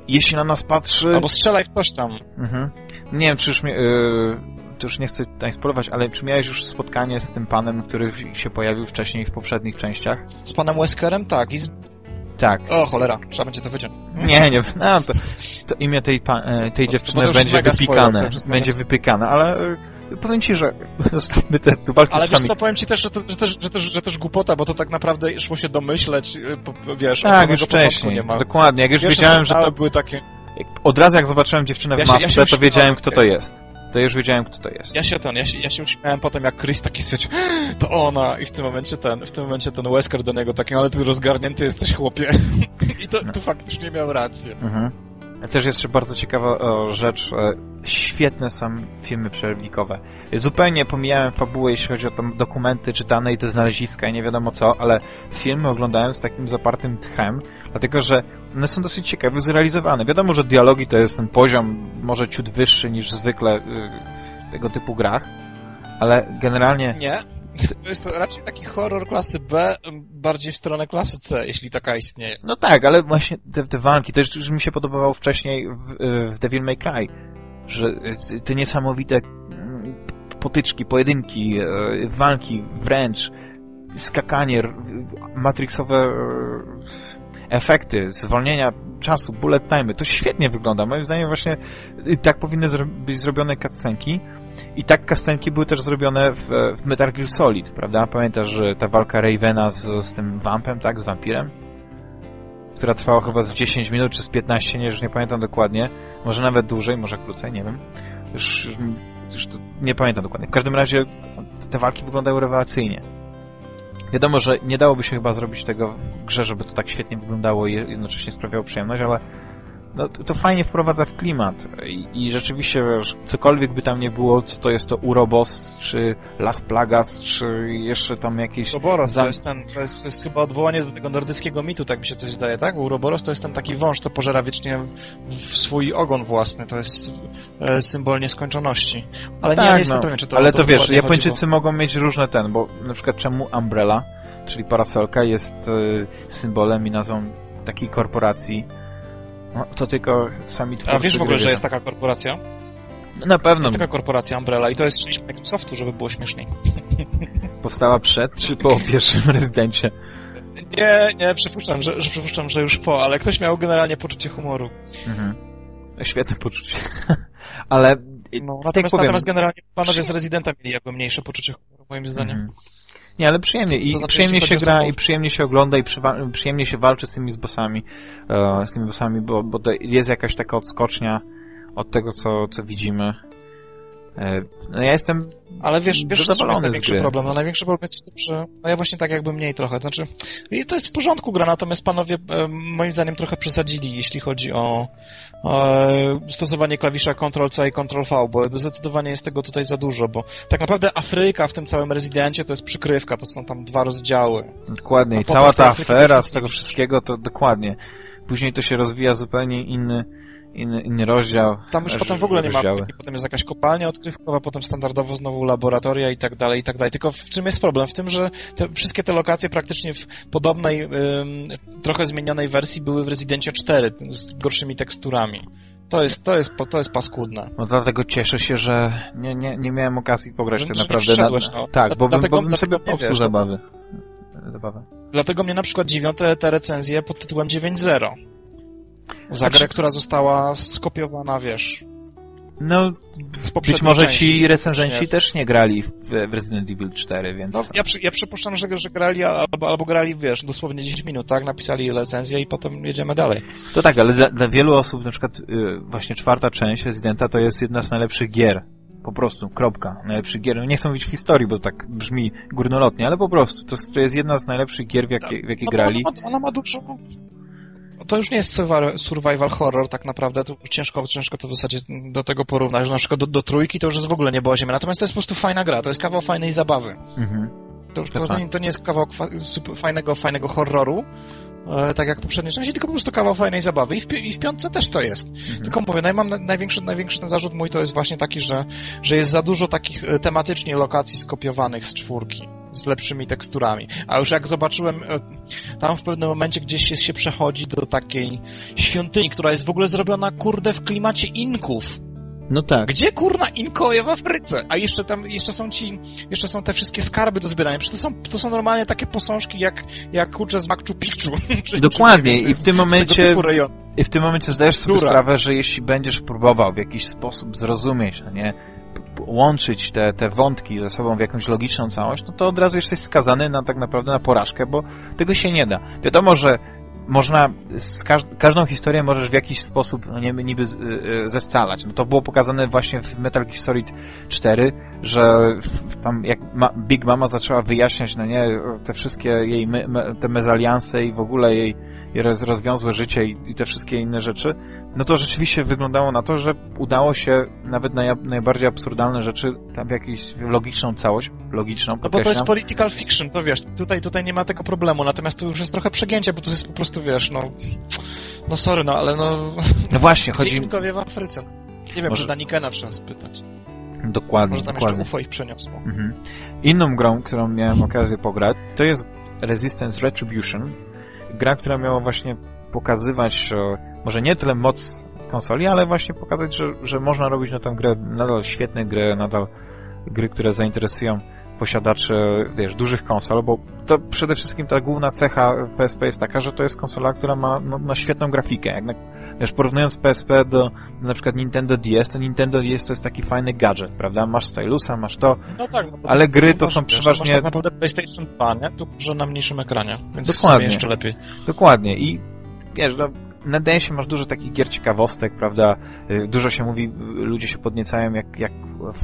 jeśli na nas patrzy... Albo strzelaj w coś tam. Mhm. Nie wiem, czy już, mnie, yy, to już nie chcę tutaj spolować, ale czy miałeś już spotkanie z tym panem, który się pojawił wcześniej w poprzednich częściach? Z panem Weskerem? Tak. I z... Tak. O, cholera, trzeba będzie to wyciąć. Nie, nie, no to, to imię tej, pa, e, tej Bo- dziewczyny będzie spoiler, wypikane. jest będzie mega wypikane, ale e, powiem ci, że zostawmy te walki Ale wiesz co, powiem ci też, że, to, że, też, że, też, że też głupota, bo to tak naprawdę szło się domyśleć, y, wiesz, od Tak, samego już wcześniej. nie ma. Dokładnie, jak już Pierwsze wiedziałem, że to... były takie... Od razu jak zobaczyłem dziewczynę Ja w się- ja masce, już to wiedziałem, kto to jest. To już wiedziałem, kto to jest. Ja się ten, ja się, ja się uśmiałem potem, jak Chris taki stwierdził, to ona, i w tym momencie ten, w tym momencie ten Wesker do niego taki, ale ty rozgarnięty jesteś chłopie. I to, to faktycznie miał rację. Mhm. Też jeszcze bardzo ciekawa o, rzecz. e, Świetne są filmy przerywnikowe. Zupełnie pomijałem fabułę, jeśli chodzi o tam dokumenty czytane i te znaleziska i nie wiadomo co, ale filmy oglądałem z takim zapartym tchem, dlatego że one są dosyć ciekawe, zrealizowane. Wiadomo, że dialogi to jest ten poziom może ciut wyższy niż zwykle y, w tego typu grach, ale generalnie Nie. To jest to raczej taki horror klasy B, bardziej w stronę klasy C, jeśli taka istnieje. No tak, ale właśnie te, te walki, to już, mi się podobało wcześniej w, w Devil May Cry, że y, te niesamowite mm, potyczki, pojedynki, e, walki wręcz, skakanie, matrixowe e, efekty, zwolnienia czasu, bullet time, to świetnie wygląda. Moim zdaniem właśnie y, tak powinny być zrobione cutscenki i tak cutscenki były też zrobione w, w Metal Gear Solid, prawda? Pamiętasz, że ta walka Ravena z, z tym wampem, tak? Z wampirem? Która trwała chyba z 10 minut czy z 15, nie, już nie pamiętam dokładnie. Może nawet dłużej, może krócej, nie wiem. Już, już, już nie pamiętam dokładnie. W każdym razie te walki wyglądały rewelacyjnie. Wiadomo, że nie dałoby się chyba zrobić tego w grze, żeby to tak świetnie wyglądało i jednocześnie sprawiało przyjemność, ale no, to, to fajnie wprowadza w klimat I, i rzeczywiście, wiesz, cokolwiek by tam nie było, co to jest to Urobos, czy Las Plagas, czy jeszcze tam jakieś... Uroboros Za- to jest ten, to jest, to jest chyba odwołanie do tego nordyckiego mitu, tak mi się coś zdaje, tak? Uroboros to jest ten taki wąż, co pożera wiecznie w swój ogon własny, to jest e, symbol nieskończoności. Ale nie, Tak, nie jestem no. pewien, czy to Ale to to wiesz, Japończycy chodziło. mogą mieć różne ten, bo na przykład czemu Umbrella, czyli parasolka, jest y, symbolem i nazwą takiej korporacji. No, to tylko sami twórcy A wiesz w ogóle, że jest taka korporacja? Na pewno Jest taka korporacja Umbrella i to jest część Microsoftu, żeby było śmieszniej. powstała przed czy po pierwszym rezydencie. Nie, nie, przypuszczam, że, że przypuszczam, że już po, ale ktoś miał generalnie poczucie humoru. Mhm. Świetne poczucie. Ale No, tak natomiast, powiem, natomiast generalnie panowie z Residenta mieli jakby mniejsze poczucie humoru, moim zdaniem. Mhm. Nie, ale przyjemnie. I To znaczy, przyjemnie się gra, samą- i przyjemnie się ogląda, i przyjemnie się walczy z tymi z bossami, e, z tymi bossami, bo, bo to jest jakaś taka odskocznia od tego, co, co widzimy. E, no ja jestem ale wiesz, wiesz co jest największy problem? No największy problem jest w tym, że no ja właśnie tak jakby mniej trochę, znaczy i to jest w porządku gra, natomiast panowie moim zdaniem trochę przesadzili, jeśli chodzi o stosowanie klawisza Ctrl-C i Ctrl-V, bo zdecydowanie jest tego tutaj za dużo, bo tak naprawdę Afryka w tym całym rezydencie to jest przykrywka, to są tam dwa rozdziały. Dokładnie, i cała ta afera z tego wszystkiego to dokładnie. Później to się rozwija zupełnie inny inny, inny rozdział. Tam już potem w ogóle nie ma Afryki, potem jest jakaś kopalnia odkrywkowa, potem standardowo znowu laboratoria i tak dalej, i tak dalej. Tylko w czym jest problem? W tym, że te, wszystkie te lokacje praktycznie w podobnej, ym, trochę zmienionej wersji były w Rezydencie 4 z gorszymi teksturami. To jest, to jest, to jest paskudne. No dlatego cieszę się, że nie, nie, nie miałem okazji pograć tak naprawdę. Na, no. Tak, bo dlatego, bym, bo bym sobie popsuł zabawy. Zabawę. Dlatego mnie na przykład dziewiąte te recenzje pod tytułem 9.0 za grę, która została skopiowana, wiesz... No, być może ci recenzenci nie. też nie grali w, Resident Evil 4, więc... No, ja, przy, ja przypuszczam, że, że grali albo, albo grali, wiesz, dosłownie 10 minut, tak? Napisali recenzję i potem jedziemy dalej. To tak, ale dla, dla wielu osób, na przykład yy, właśnie czwarta część Residenta to jest jedna z najlepszych gier. Po prostu, kropka. Najlepszych gier. No nie chcą mówić w historii, bo tak brzmi górnolotnie, ale po prostu. To, to jest jedna z najlepszych gier, w jakie, w jakie grali. Ona ma, ona ma dużo to już nie jest survival horror tak naprawdę, to ciężko, ciężko to w zasadzie do tego porównać, że na przykład do, do trójki to już jest w ogóle nie była ziemia, natomiast to jest po prostu fajna gra, to jest kawał fajnej zabawy. Mhm. To, to, to, nie, to nie jest kawał fajnego, fajnego horroru, e, tak jak poprzednie części, tylko po prostu kawał fajnej zabawy. I w, i w piątce też to jest. Mhm. Tylko mówię, naj, mam największy, największy ten zarzut mój to jest właśnie taki, że, że jest za dużo takich e, tematycznie lokacji skopiowanych z czwórki z lepszymi teksturami. A już jak zobaczyłem, e, tam w pewnym momencie gdzieś się, się przechodzi do takiej świątyni, która jest w ogóle zrobiona, kurde, w klimacie Inków. No tak. Gdzie kurna Inkoje w Afryce? A jeszcze tam, jeszcze są ci, jeszcze są te wszystkie skarby do zbierania. Przecież to są, to są normalnie takie posążki jak, jak kurczę z Machu Picchu. Dokładnie. I w tym momencie, i w tym momencie zdajesz sobie sprawę, że jeśli będziesz próbował w jakiś sposób zrozumieć, no nie, łączyć te, te wątki ze sobą w jakąś logiczną całość, no to od razu jesteś skazany na tak naprawdę na porażkę, bo tego się nie da. Wiadomo, że można, każ każdą historię możesz w jakiś sposób no nie, niby y, zescalać. No to było pokazane właśnie w Metal Gear Solid 4, że tam jak ma Big Mama zaczęła wyjaśniać, no nie, te wszystkie jej me, me, te mezalianse i w ogóle jej rozwiązłe życie i, i, te wszystkie inne rzeczy, no to rzeczywiście wyglądało na to, że udało się nawet na najbardziej absurdalne rzeczy tam w jakąś logiczną całość, logiczną, No bo to jest political fiction, to wiesz, tutaj, tutaj nie ma tego problemu, natomiast tu już jest trochę przegięcie, bo to jest po prostu, wiesz, no, no sorry, no ale no... No właśnie, chodzi... Gdzie w Afryce? Nie wiem, Może... Danikena trzeba spytać. Dokładnie. Może tam dokładnie. jeszcze UFO ich przeniosło. Mhm. Inną grą, którą miałem okazję pograć, to jest Resistance Retribution, gra, która miała właśnie pokazywać może nie tyle moc konsoli, ale właśnie pokazać, że, że można robić na tę grę nadal świetne gry, nadal gry, które zainteresują posiadaczy, wiesz, dużych konsol, bo to przede wszystkim ta główna cecha PSP jest taka, że to jest konsola, która ma no świetną grafikę. Jak na, wiesz, porównując PSP do, na przykład Nintendo DS, to Nintendo DS to jest taki fajny gadżet, prawda? Masz stylusa, masz to, no tak, no ale gry to są przeważnie... Masz tak naprawdę PlayStation 2, nie? Tu, że na mniejszym ekranie, więc Dokładnie. jeszcze lepiej. Dokładnie i wiesz, no, na DS-ie masz dużo takich gier ciekawostek, prawda? Y, dużo się mówi, ludzie się podniecają, jak, jak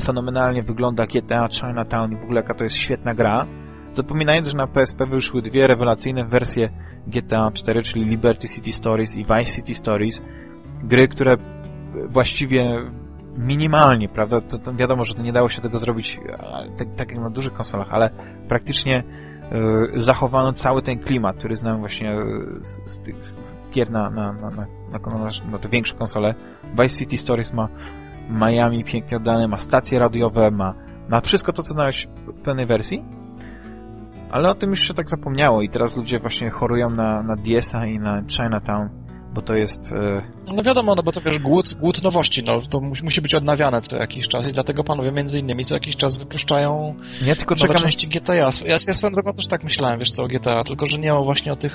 fenomenalnie wygląda GTA Chinatown i w ogóle jaka to jest świetna gra. Zapominając, że na PSP wyszły dwie rewelacyjne wersje GTA 4, czyli Liberty City Stories i Vice City Stories. Gry, które właściwie minimalnie, prawda? To, to wiadomo, że to nie dało się tego zrobić tak, tak jak na dużych konsolach, ale praktycznie E, zachowano cały ten klimat, który znamy właśnie z, z tych z gier na, na, na, na, na te większe konsole. Vice City Stories ma Miami pięknie oddane, ma stacje radiowe, ma, ma wszystko to, co znałeś w pełnej wersji, ale o tym już się tak zapomniało i teraz ludzie właśnie chorują na, na DS-a i na Chinatown bo to jest... E... No wiadomo, no bo to wiesz, głód, głód nowości, no to musi, musi być odnawiane co jakiś czas i dlatego panowie między innymi co jakiś czas wypuszczają nie, tylko czekam... części GTA. Ja, ja swoją drogą też tak myślałem, wiesz co, o GTA, tylko że nie ma właśnie o tych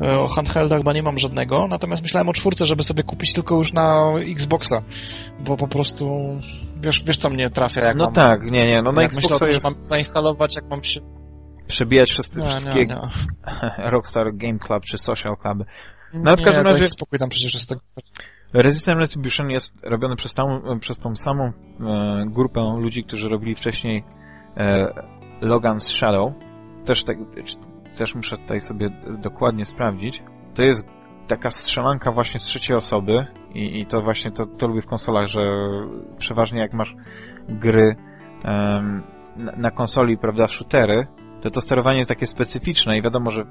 e, o handheldach, bo nie mam żadnego, natomiast myślałem o czwórce, żeby sobie kupić tylko już na Xboxa, bo po prostu wiesz, wiesz co mnie trafia, jak No mam, tak, nie, nie, no na Xboxa myślę jest... mam zainstalować, jak mam się przebijać przez te wszystkie nie, nie. Rockstar Game Club czy Social Cluby. No, w każdym razie... spokój tam przecież jest tego... Resistance Retribution jest robiony przez, tam, przez tą samą e, grupę ludzi, którzy robili wcześniej e, Logan's Shadow. Też, te, też muszę tutaj sobie dokładnie sprawdzić. To jest taka strzelanka właśnie z trzeciej osoby i, i to właśnie to, to lubię w konsolach, że przeważnie jak masz gry na, na, konsoli, prawda, shootery, to to sterowanie jest takie specyficzne i wiadomo, że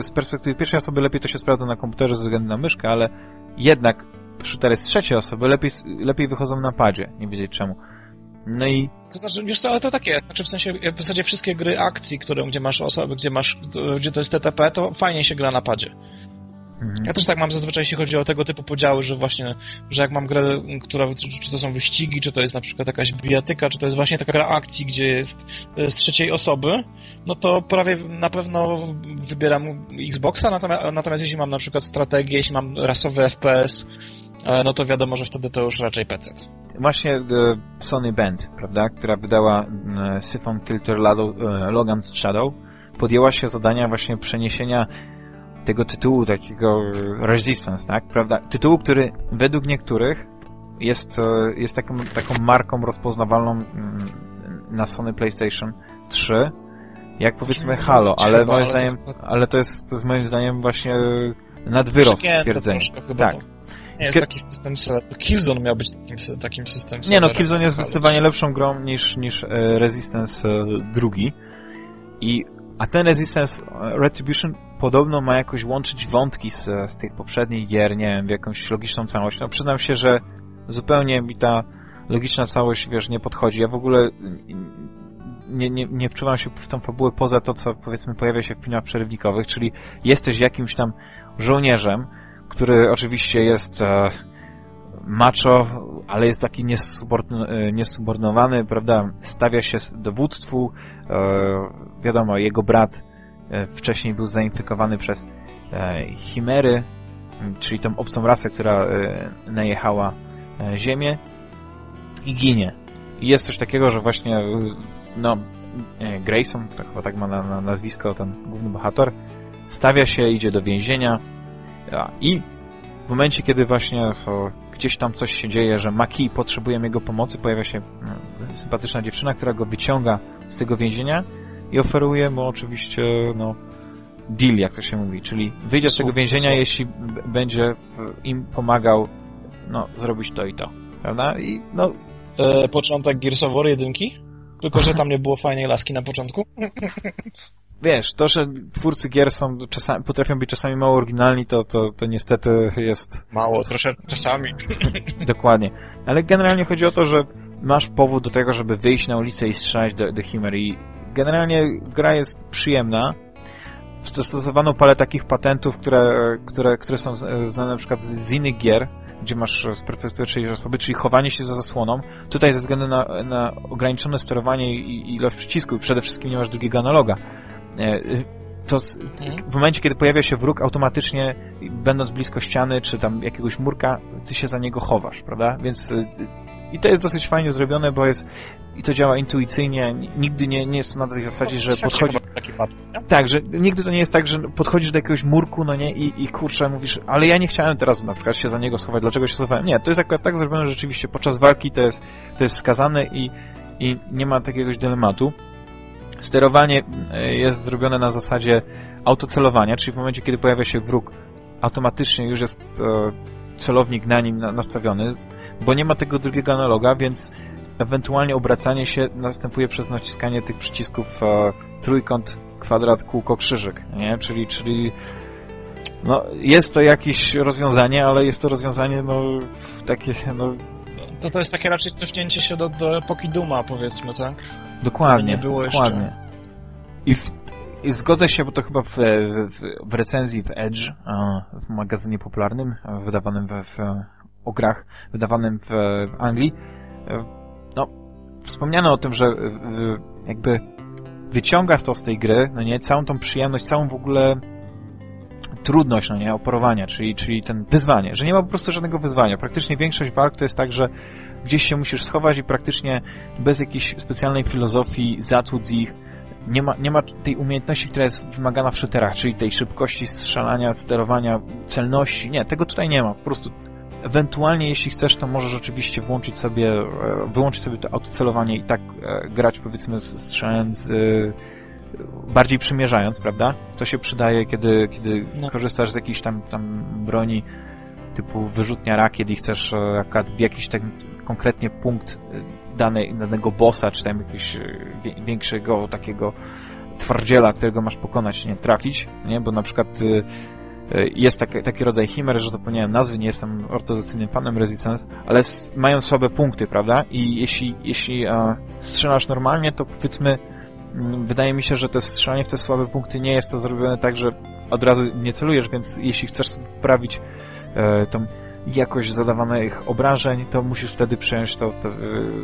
z perspektywy pierwszej osoby lepiej to się sprawdza na komputerze ze względu na myszkę, ale jednak shootery z trzeciej osoby lepiej, lepiej wychodzą na padzie, nie wiedzieć czemu. No i... To znaczy, wiesz co, ale to tak jest. Znaczy w sensie, w zasadzie wszystkie gry akcji, które, gdzie masz osoby, gdzie masz, gdzie to jest TTP, to fajnie się gra na padzie. Mhm. Ja też tak mam zazwyczaj, jeśli chodzi o tego typu podziały, że właśnie, że jak mam grę, która, czy to są wyścigi, czy to jest na przykład jakaś bijatyka, czy to jest właśnie taka gra akcji, gdzie jest z trzeciej osoby, no to prawie na pewno wybieram Xboxa, natomiast, natomiast jeśli mam na przykład strategię, jeśli mam rasowy FPS, e, no to wiadomo, że wtedy to już raczej PC. Właśnie e, Sony Band, prawda, która wydała e, Siphon Filter Logan's Shadow, podjęła się zadania właśnie przeniesienia tego tytułu takiego Resistance, tak, prawda? Tytułu, który według niektórych jest, e, jest taką, taką marką rozpoznawalną mm, na Sony PlayStation 3, jak powiedzmy Halo, ale moim zdaniem, to... ale to jest, to jest moim zdaniem właśnie nadwyrost stwierdzenie. Tak. To. Nie jest taki system Killzone miał być takim, takim systemem Nie no, Killzone jest zdecydowanie lepszą grą niż, niż e, Resistance e, drugi. I, a ten Resistance Retribution podobno ma jakoś łączyć wątki z, z tych poprzednich gier, nie wiem, w jakąś logiczną całość. No przyznam się, że zupełnie mi ta logiczna całość, wiesz, nie podchodzi. Ja w ogóle nie, nie, nie wczuwam się w tą fabułę poza to, co powiedzmy pojawia się w filmach przerywnikowych, czyli jesteś jakimś tam żołnierzem, który oczywiście jest e, macho, ale jest taki e, niesubordynowany, prawda, stawia się dowództwu, e, wiadomo, jego brat E, wcześniej był zainfekowany przez e, chimery, czyli tą obcą rasę, która e, najechała Ziemię i ginie. I jest coś takiego, że właśnie no, Grayson, to chyba tak ma na, na nazwisko ten główny bohater, stawia się, idzie do więzienia i w momencie, kiedy właśnie gdzieś tam coś się dzieje, że Maki potrzebuje jego pomocy, pojawia się no, sympatyczna dziewczyna, która go wyciąga z tego więzienia i oferuje mu oczywiście no, deal, jak to się mówi, czyli wyjdzie z tego więzienia, jeśli będzie im pomagał no, zrobić to i to, prawda? I no... E, początek Gears of War jedynki? Tylko, że tam nie było fajnej laski na początku? Wiesz, to, że twórcy gier są czasami, potrafią być czasami mało oryginalni, to, to, to niestety jest... Mało, troszkę czasami. Dokładnie. Ale generalnie chodzi o to, że masz powód do tego, żeby wyjść na ulicę i strzelać do, do Chimer i generalnie gra jest przyjemna. Zastosowano parę takich patentów, które, które, które są znane na przykład z innych gier, gdzie masz z perspektywy trzeciej osoby, czyli chowanie się za zasłoną. Tutaj ze względu na, na ograniczone sterowanie i ilość przycisków, przede wszystkim nie masz drugiego analoga, e, to w momencie, kiedy pojawia się wróg, automatycznie będąc blisko ściany, czy tam jakiegoś murka, ty się za niego chowasz, prawda? Więc e, i to jest dosyć fajnie zrobione, bo jest i to działa intuicyjnie. Nigdy nie, nie jest to na tej zasadzie, że podchodzi... Tak, że nigdy to nie jest tak, że podchodzisz do jakiegoś murku, no nie, i, i kurczę, mówisz, ale ja nie chciałem teraz na przykład się za niego schować, dlaczego się schowałem? Nie, to jest akurat tak zrobione, że rzeczywiście podczas walki to jest, to jest wskazane i, i nie ma takiego dylematu. Sterowanie e, jest zrobione na zasadzie autocelowania, czyli w momencie, kiedy pojawia się wróg, automatycznie już jest e, celownik na nim nastawiony, bo nie ma tego drugiego analoga, więc ewentualnie obracanie się następuje przez naciskanie tych przycisków e, trójkąt, kwadrat, kółko, krzyżyk, nie? Czyli, czyli no, jest to jakieś rozwiązanie, ale jest to rozwiązanie, no, takie, no... To to jest takie raczej cofnięcie się do, do epoki Duma, powiedzmy, tak? Dokładnie, nie było dokładnie. Jeszcze. I, w, I zgodzę się, bo to chyba w, w, w recenzji w Edge, w magazynie popularnym, wydawanym w, w o grach, wydawanym w, w Anglii, no, wspomniano o tym, że jakby wyciąga to z tej gry, no nie, całą tą przyjemność, całą w ogóle trudność, no nie, oporowania, czyli, czyli ten wyzwanie, że nie ma po prostu żadnego wyzwania. Praktycznie większość walk to jest tak, że gdzieś się musisz schować i praktycznie bez jakiejś specjalnej filozofii, zatłudz ich, nie ma, nie ma tej umiejętności, która jest wymagana w shooterach, czyli tej szybkości strzelania, sterowania, celności. Nie, tego tutaj nie ma. Po prostu ewentualnie jeśli chcesz, to możesz oczywiście włączyć sobie, e, wyłączyć sobie to autocelowanie i tak e, grać powiedzmy strzelając bardziej przymierzając, prawda? To się przydaje, kiedy, kiedy no. korzystasz z jakiejś tam, tam broni typu wyrzutnia rakiet i chcesz akurat w jakiś tak konkretnie punkt danej, danego bossa, czy tam jakiegoś większego takiego twardziela, którego masz pokonać, nie trafić, nie? Bo na przykład jest taki, taki rodzaj chimer, że zapomniałem nazwy, nie jestem ortodocyjnym fanem Resistance, ale mają słabe punkty, prawda? I jeśli, jeśli strzelasz normalnie, to powiedzmy mm, wydaje mi się, że to strzelanie w te słabe punkty nie jest to zrobione tak, że od razu nie celujesz, więc jeśli chcesz poprawić e, tą jakość zadawanych obrażeń, to musisz wtedy przejąć to, to e,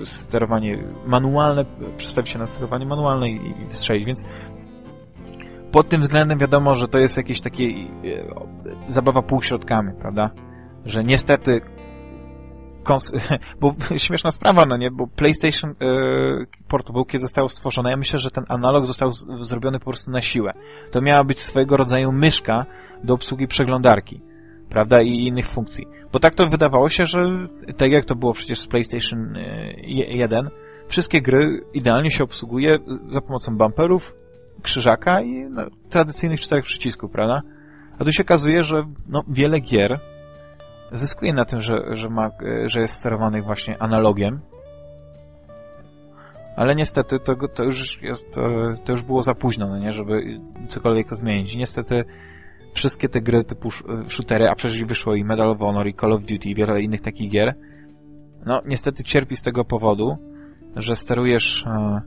sterowanie manualne, przestawić się na sterowanie manualne i, i wystrzelić, więc pod tym względem wiadomo, że to jest jakieś takie e, zabawa półśrodkami, prawda? Że niestety bo śmieszna sprawa, no nie, bo PlayStation e, Portable, kiedy zostało stworzone, ja myślę, że ten analog został zrobiony po prostu na siłę. To miała być swojego rodzaju myszka do obsługi przeglądarki prawda, i innych funkcji. Bo tak to wydawało się, że tak jak to było przecież z PlayStation 1, e, wszystkie gry idealnie się obsługuje za pomocą bumperów, krzyżaka i no, tradycyjnych czterech przycisków, prawda? A tu się okazuje, że no, wiele gier zyskuje na tym, że, że, ma, e, że jest sterowanych właśnie analogiem, ale niestety to, to już jest, e, to już było za późno, no nie, żeby cokolwiek to zmienić. Niestety wszystkie te gry typu shootery, a przecież wyszło i Medal of Honor, i Call of Duty, i wiele innych takich gier, no niestety cierpi z tego powodu, że sterujesz e,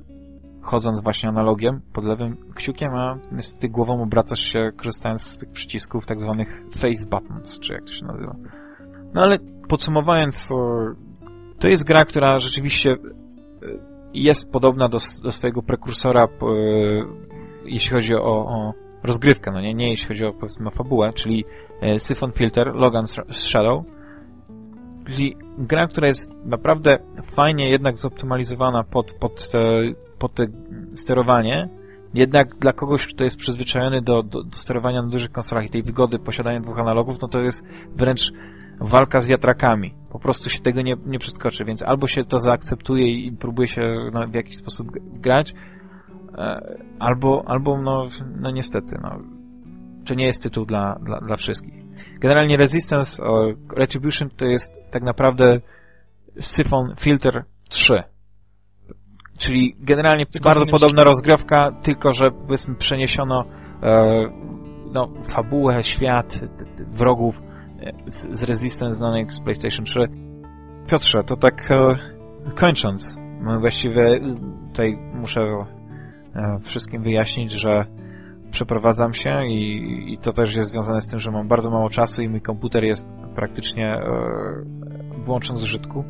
chodząc właśnie analogiem pod lewym kciukiem, a niestety głową obracasz się korzystając z tych przycisków tak zwanych face buttons, czy jak to się nazywa. No ale podsumowując, e, to jest gra, która rzeczywiście e, jest podobna do, do swojego prekursora, e, jeśli chodzi o, o rozgrywkę, no nie, nie jeśli chodzi o, powiedzmy, o fabułę, czyli Siphon Filter, Logan's Shadow, czyli gra, która jest naprawdę fajnie jednak zoptymalizowana pod, pod, te, pod te sterowanie, jednak dla kogoś, kto jest przyzwyczajony do, do, do sterowania na dużych konsolach i tej wygody posiadania dwóch analogów, no to jest wręcz walka z wiatrakami. Po prostu się tego nie, nie przeskoczy, więc albo się to zaakceptuje i próbuje się no, w jakiś sposób grać, E, albo, albo no, no niestety, no, to nie jest tytuł dla, dla, dla wszystkich. Generalnie Resistance Retribution to jest tak naprawdę Siphon Filter 3. Czyli generalnie tylko bardzo podobna rozgrywka, tylko że powiedzmy przeniesiono e, no, fabułę, świat, wrogów e, z, z Resistance znanych z PlayStation 3. Piotrze, to tak e, kończąc, właściwie tutaj muszę E, wszystkim wyjaśnić, że przeprowadzam się i, i, to też jest związane z tym, że mam bardzo mało czasu i mój komputer jest praktycznie e, wyłączony z użytku.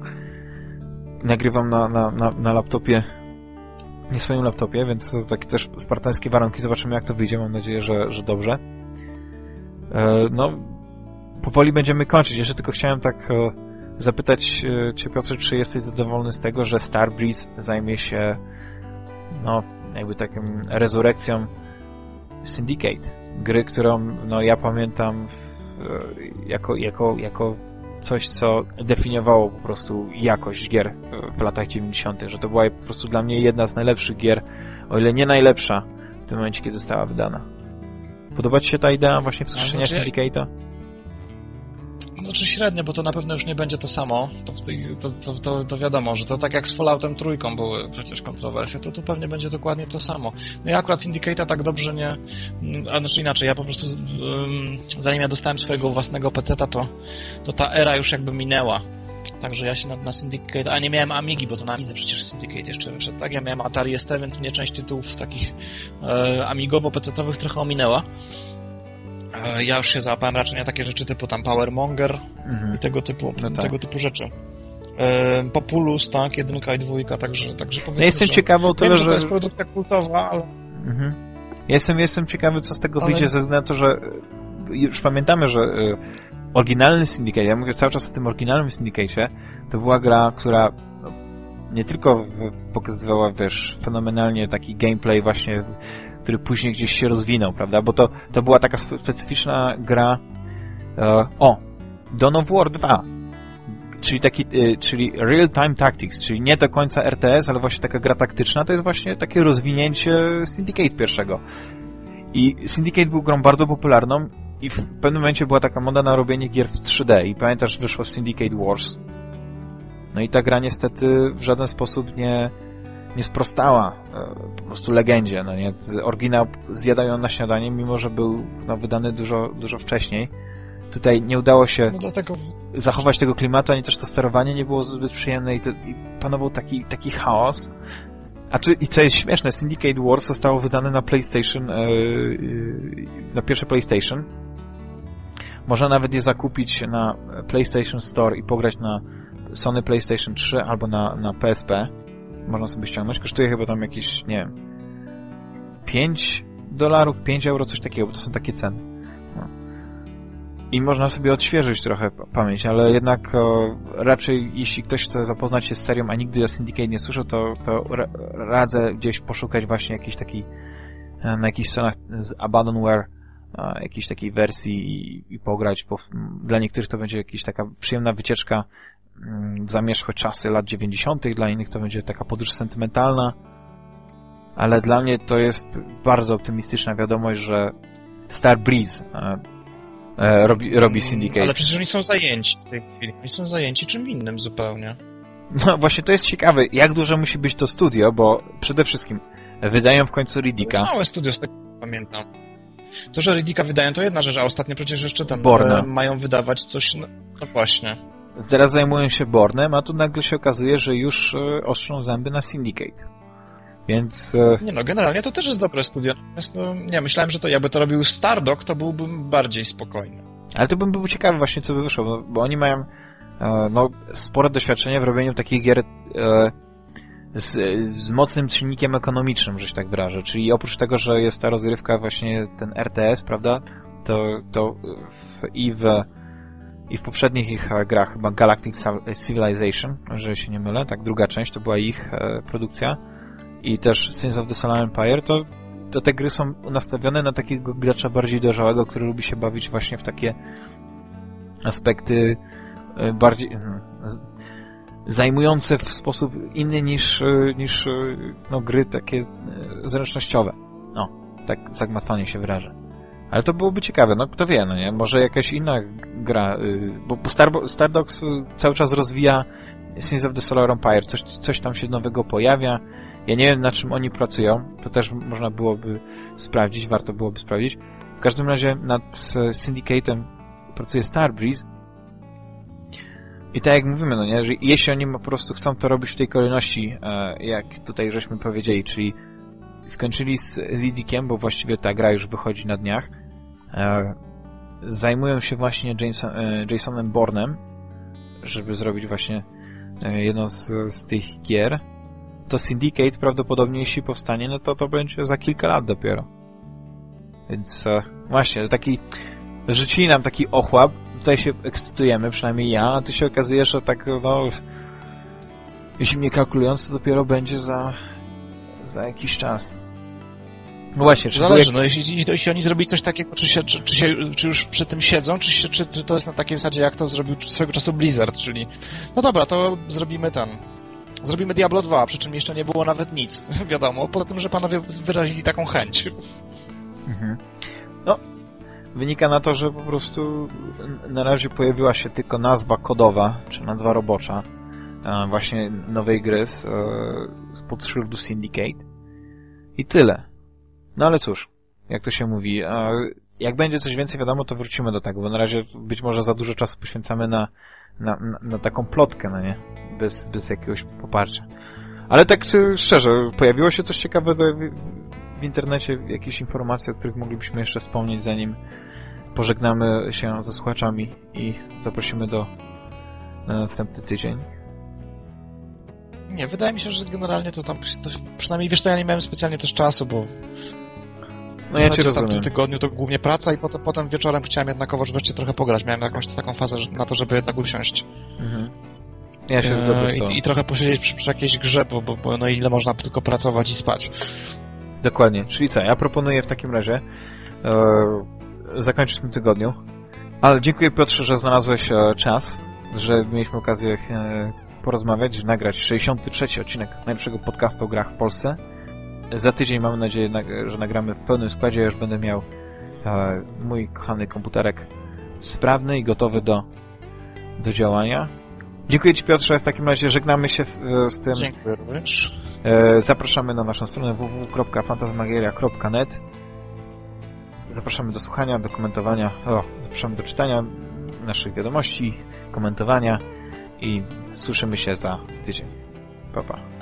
Nagrywam na, na, na, na laptopie, nie swoim laptopie, więc to takie też spartańskie warunki. Zobaczymy jak to wyjdzie. Mam nadzieję, że, że dobrze. E, no, powoli będziemy kończyć. Jeszcze tylko chciałem tak e, zapytać e, Cię, Piotr, czy jesteś zadowolony z tego, że Starbreeze zajmie się no, jakby taką rezurekcją Syndicate. Gry, którą no, ja pamiętam w, jako, jako, jako coś, co definiowało po prostu jakość gier w latach 90., że to była po prostu dla mnie jedna z najlepszych gier, o ile nie najlepsza w tym momencie, kiedy została wydana. Podoba Ci się ta idea właśnie wskrzeszenia znaczy, Syndicate'a? Znaczy średnio, bo to na pewno już nie będzie to samo. To, to, to, to, wiadomo, że to tak jak z Falloutem trójką były przecież kontrowersje, to tu pewnie będzie dokładnie to samo. No ja akurat Syndicate'a tak dobrze nie... A znaczy inaczej, ja po prostu um, zanim ja dostałem swojego własnego peceta, to, to ta era już jakby minęła. Także ja się na, na Syndicate, a nie miałem Amigi, bo to na Amidze przecież Syndicate jeszcze wyszedł, tak? Ja miałem Atari ST, więc mnie część tytułów takich e, amigowo-pecetowych trochę ominęła. E, ja już się załapałem raczej na takie rzeczy typu tam Powermonger mhm. i tego typu, no tak. tego typu rzeczy. E, Populus, tak, jedynka i dwójka, także, także powiedzmy, no jestem ciekawy o tyle, wiem, że... to jest produkcja kultowa, ale... Mhm. Jestem, jestem ciekawy, co z tego ale... wyjdzie, ze względu na to, że już pamiętamy, że y, oryginalny Syndicate, ja mówię cały czas o tym oryginalnym Syndicate, to była gra, która no, nie tylko pokazywała, wiesz, fenomenalnie taki gameplay właśnie który później gdzieś się rozwinął, prawda? Bo to, to była taka specyficzna gra. E, o, Dawn of War 2. czyli taki, y, czyli Real Time Tactics, czyli nie do końca RTS, ale właśnie taka gra taktyczna, to jest właśnie takie rozwinięcie Syndicate pierwszego. I Syndicate był grą bardzo popularną i w pewnym momencie była taka moda na robienie gier w 3D i pamiętasz, wyszło Syndicate Wars. No i ta gra niestety w żaden sposób nie, nie sprostała e, po prostu legendzie, no nie? Oryginał zjadał ją na śniadanie, mimo że był no, wydany dużo, dużo wcześniej. Tutaj nie udało się No dlatego zachować tego klimatu, ani też to sterowanie nie było zbyt przyjemne i, to, i panował taki, taki chaos. A czy, i co jest śmieszne, Syndicate Wars zostało wydane na PlayStation, e, na pierwsze PlayStation. Można nawet je zakupić na PlayStation Store i pograć na Sony PlayStation 3 albo na, na PSP. Można sobie ściągnąć. Kosztuje chyba tam jakieś, nie wiem, 5 dolarów, 5 euro, coś takiego, bo to są takie ceny. No. I można sobie odświeżyć trochę pamięć, ale jednak o, raczej jeśli ktoś chce zapoznać się z serią, a nigdy o Syndicate nie słyszał, to, to ra radzę gdzieś poszukać właśnie jakiejś takiej e, na jakichś stronach z Abandonware jakiejś takiej wersji i, i pograć, bo dla niektórych to będzie jakaś taka przyjemna wycieczka zamierzchłe czasy lat 90., dla innych to będzie taka podróż sentymentalna, ale dla mnie to jest bardzo optymistyczna wiadomość, że Star Breeze e, e, robi, robi Syndicate. Ale przecież oni są zajęci w tej chwili. Oni są zajęci czym innym zupełnie. No właśnie to jest ciekawe, jak duże musi być to studio, bo przede wszystkim wydają w końcu To Riddicka. jest małe studio, z tego co pamiętam. To, że Riddicka wydają, to jedna rzecz, a ostatnio przecież jeszcze tam e, mają wydawać coś... No, no właśnie. Teraz zajmują się Bornem, a tu nagle się okazuje, że już e, ostrzą zęby na Syndicate. Więc e, Nie no, generalnie to też jest dobre studio. Natomiast no, nie, myślałem, że to jakby to robił Stardock, to byłbym bardziej spokojny. Ale to bym był ciekawy właśnie, co by wyszło, bo, oni mają e, no, spore doświadczenie w robieniu takich gier z, z mocnym czynnikiem ekonomicznym, że się tak wyrażę. Czyli oprócz tego, że jest ta rozgrywka właśnie ten RTS, prawda, to, to w, i w i w poprzednich ich e, grach, chyba Galactic Civilization, jeżeli się nie mylę, tak, druga część to była ich e, produkcja i też Sins of the Solar Empire, to, to te gry są nastawione na takiego gracza bardziej dojrzałego, który lubi się bawić właśnie w takie aspekty e, bardziej mm, zajmujące w sposób inny niż, e, niż e, no, gry takie e, zręcznościowe. No, tak zagmatwanie się wyrażę. Ale to byłoby ciekawe, no kto wie, no nie? Może jakaś inna gra, y, bo, Star, Stardox y, cały czas rozwija Sins of the Solar Empire, coś, coś tam się nowego pojawia. Ja nie wiem, na czym oni pracują, to też można byłoby sprawdzić, warto byłoby sprawdzić. W każdym razie nad e, Syndicatem pracuje Starbreeze i tak jak mówimy, no nie, że jeśli oni po prostu chcą to robić w tej kolejności, e, jak tutaj żeśmy powiedzieli, czyli skończyli z, z Idiciem, bo właściwie ta gra już wychodzi na dniach. E, zajmują się właśnie Jameson, e, Jasonem Bournem, żeby zrobić właśnie e, jedną z, z tych gier. To Syndicate prawdopodobnie jeśli powstanie, no to to będzie za kilka lat dopiero. Więc właśnie, taki rzucili nam taki ochłap, tutaj się ekscytujemy, przynajmniej ja, a się okazuje, że tak, no, jeśli mnie kalkulując, to dopiero będzie za, za jakiś czas. No właśnie, czy Zależy, były- no jeśli, jeśli oni zrobili coś takiego, czy, się, czy, czy, się, czy już przy tym siedzą, czy, się, czy, czy to jest na takiej zasadzie, jak to zrobił swego czasu Blizzard, czyli no dobra, to zrobimy ten. Zrobimy Diablo 2, przy czym jeszcze nie było nawet nic, wiadomo, poza tym, że panowie wyrazili taką chęć. Mhm. No, wynika na to, że po prostu na razie pojawiła się tylko nazwa kodowa, czy nazwa robocza e, właśnie nowej gry z, e, z podszyldu Syndicate i tyle. No ale cóż, jak to się mówi, jak będzie coś więcej wiadomo, to wrócimy do tego, bo na razie być może za dużo czasu poświęcamy na, na, na, taką plotkę, no nie? Bez, bez jakiegoś poparcia. Ale tak e, szczerze, pojawiło się coś ciekawego w, internecie, jakieś informacje, o których moglibyśmy jeszcze wspomnieć, zanim pożegnamy się ze słuchaczami i zaprosimy do na następny tydzień. Nie, wydaje mi się, że generalnie to tam, to, przynajmniej wiesz co, ja nie miałem specjalnie też czasu, bo No ja w cię zasadzie w tamtym rozumiem. tygodniu to głównie praca i potem, potem wieczorem chciałem jednakowo wreszcie trochę pograć. Miałem jakąś taką fazę na to, żeby jednak usiąść. Mhm. Ja się E, zgodzę z i, I trochę posiedzieć przy, przy jakiejś grze, bo, bo, bo no ile można tylko pracować i spać. Dokładnie. Czyli co, ja proponuję w takim razie e, zakończyć w tym tygodniu. Ale dziękuję Piotrze, że znalazłeś e, czas że mieliśmy okazję e, porozmawiać, nagrać 63 odcinek najlepszego podcastu o grach w Polsce. Za tydzień mamy nadzieję, że nagramy w pełnym składzie. Ja już będę miał e, mój kochany komputerek sprawny i gotowy do, do działania. Dziękuję Ci Piotrze, w takim razie żegnamy się w, z tym. Dziękuję również. E, zapraszamy na naszą stronę www.fantasmagieria.net Zapraszamy do słuchania, do komentowania, o, zapraszamy do czytania naszych wiadomości, komentowania i słyszymy się za tydzień. Pa, pa.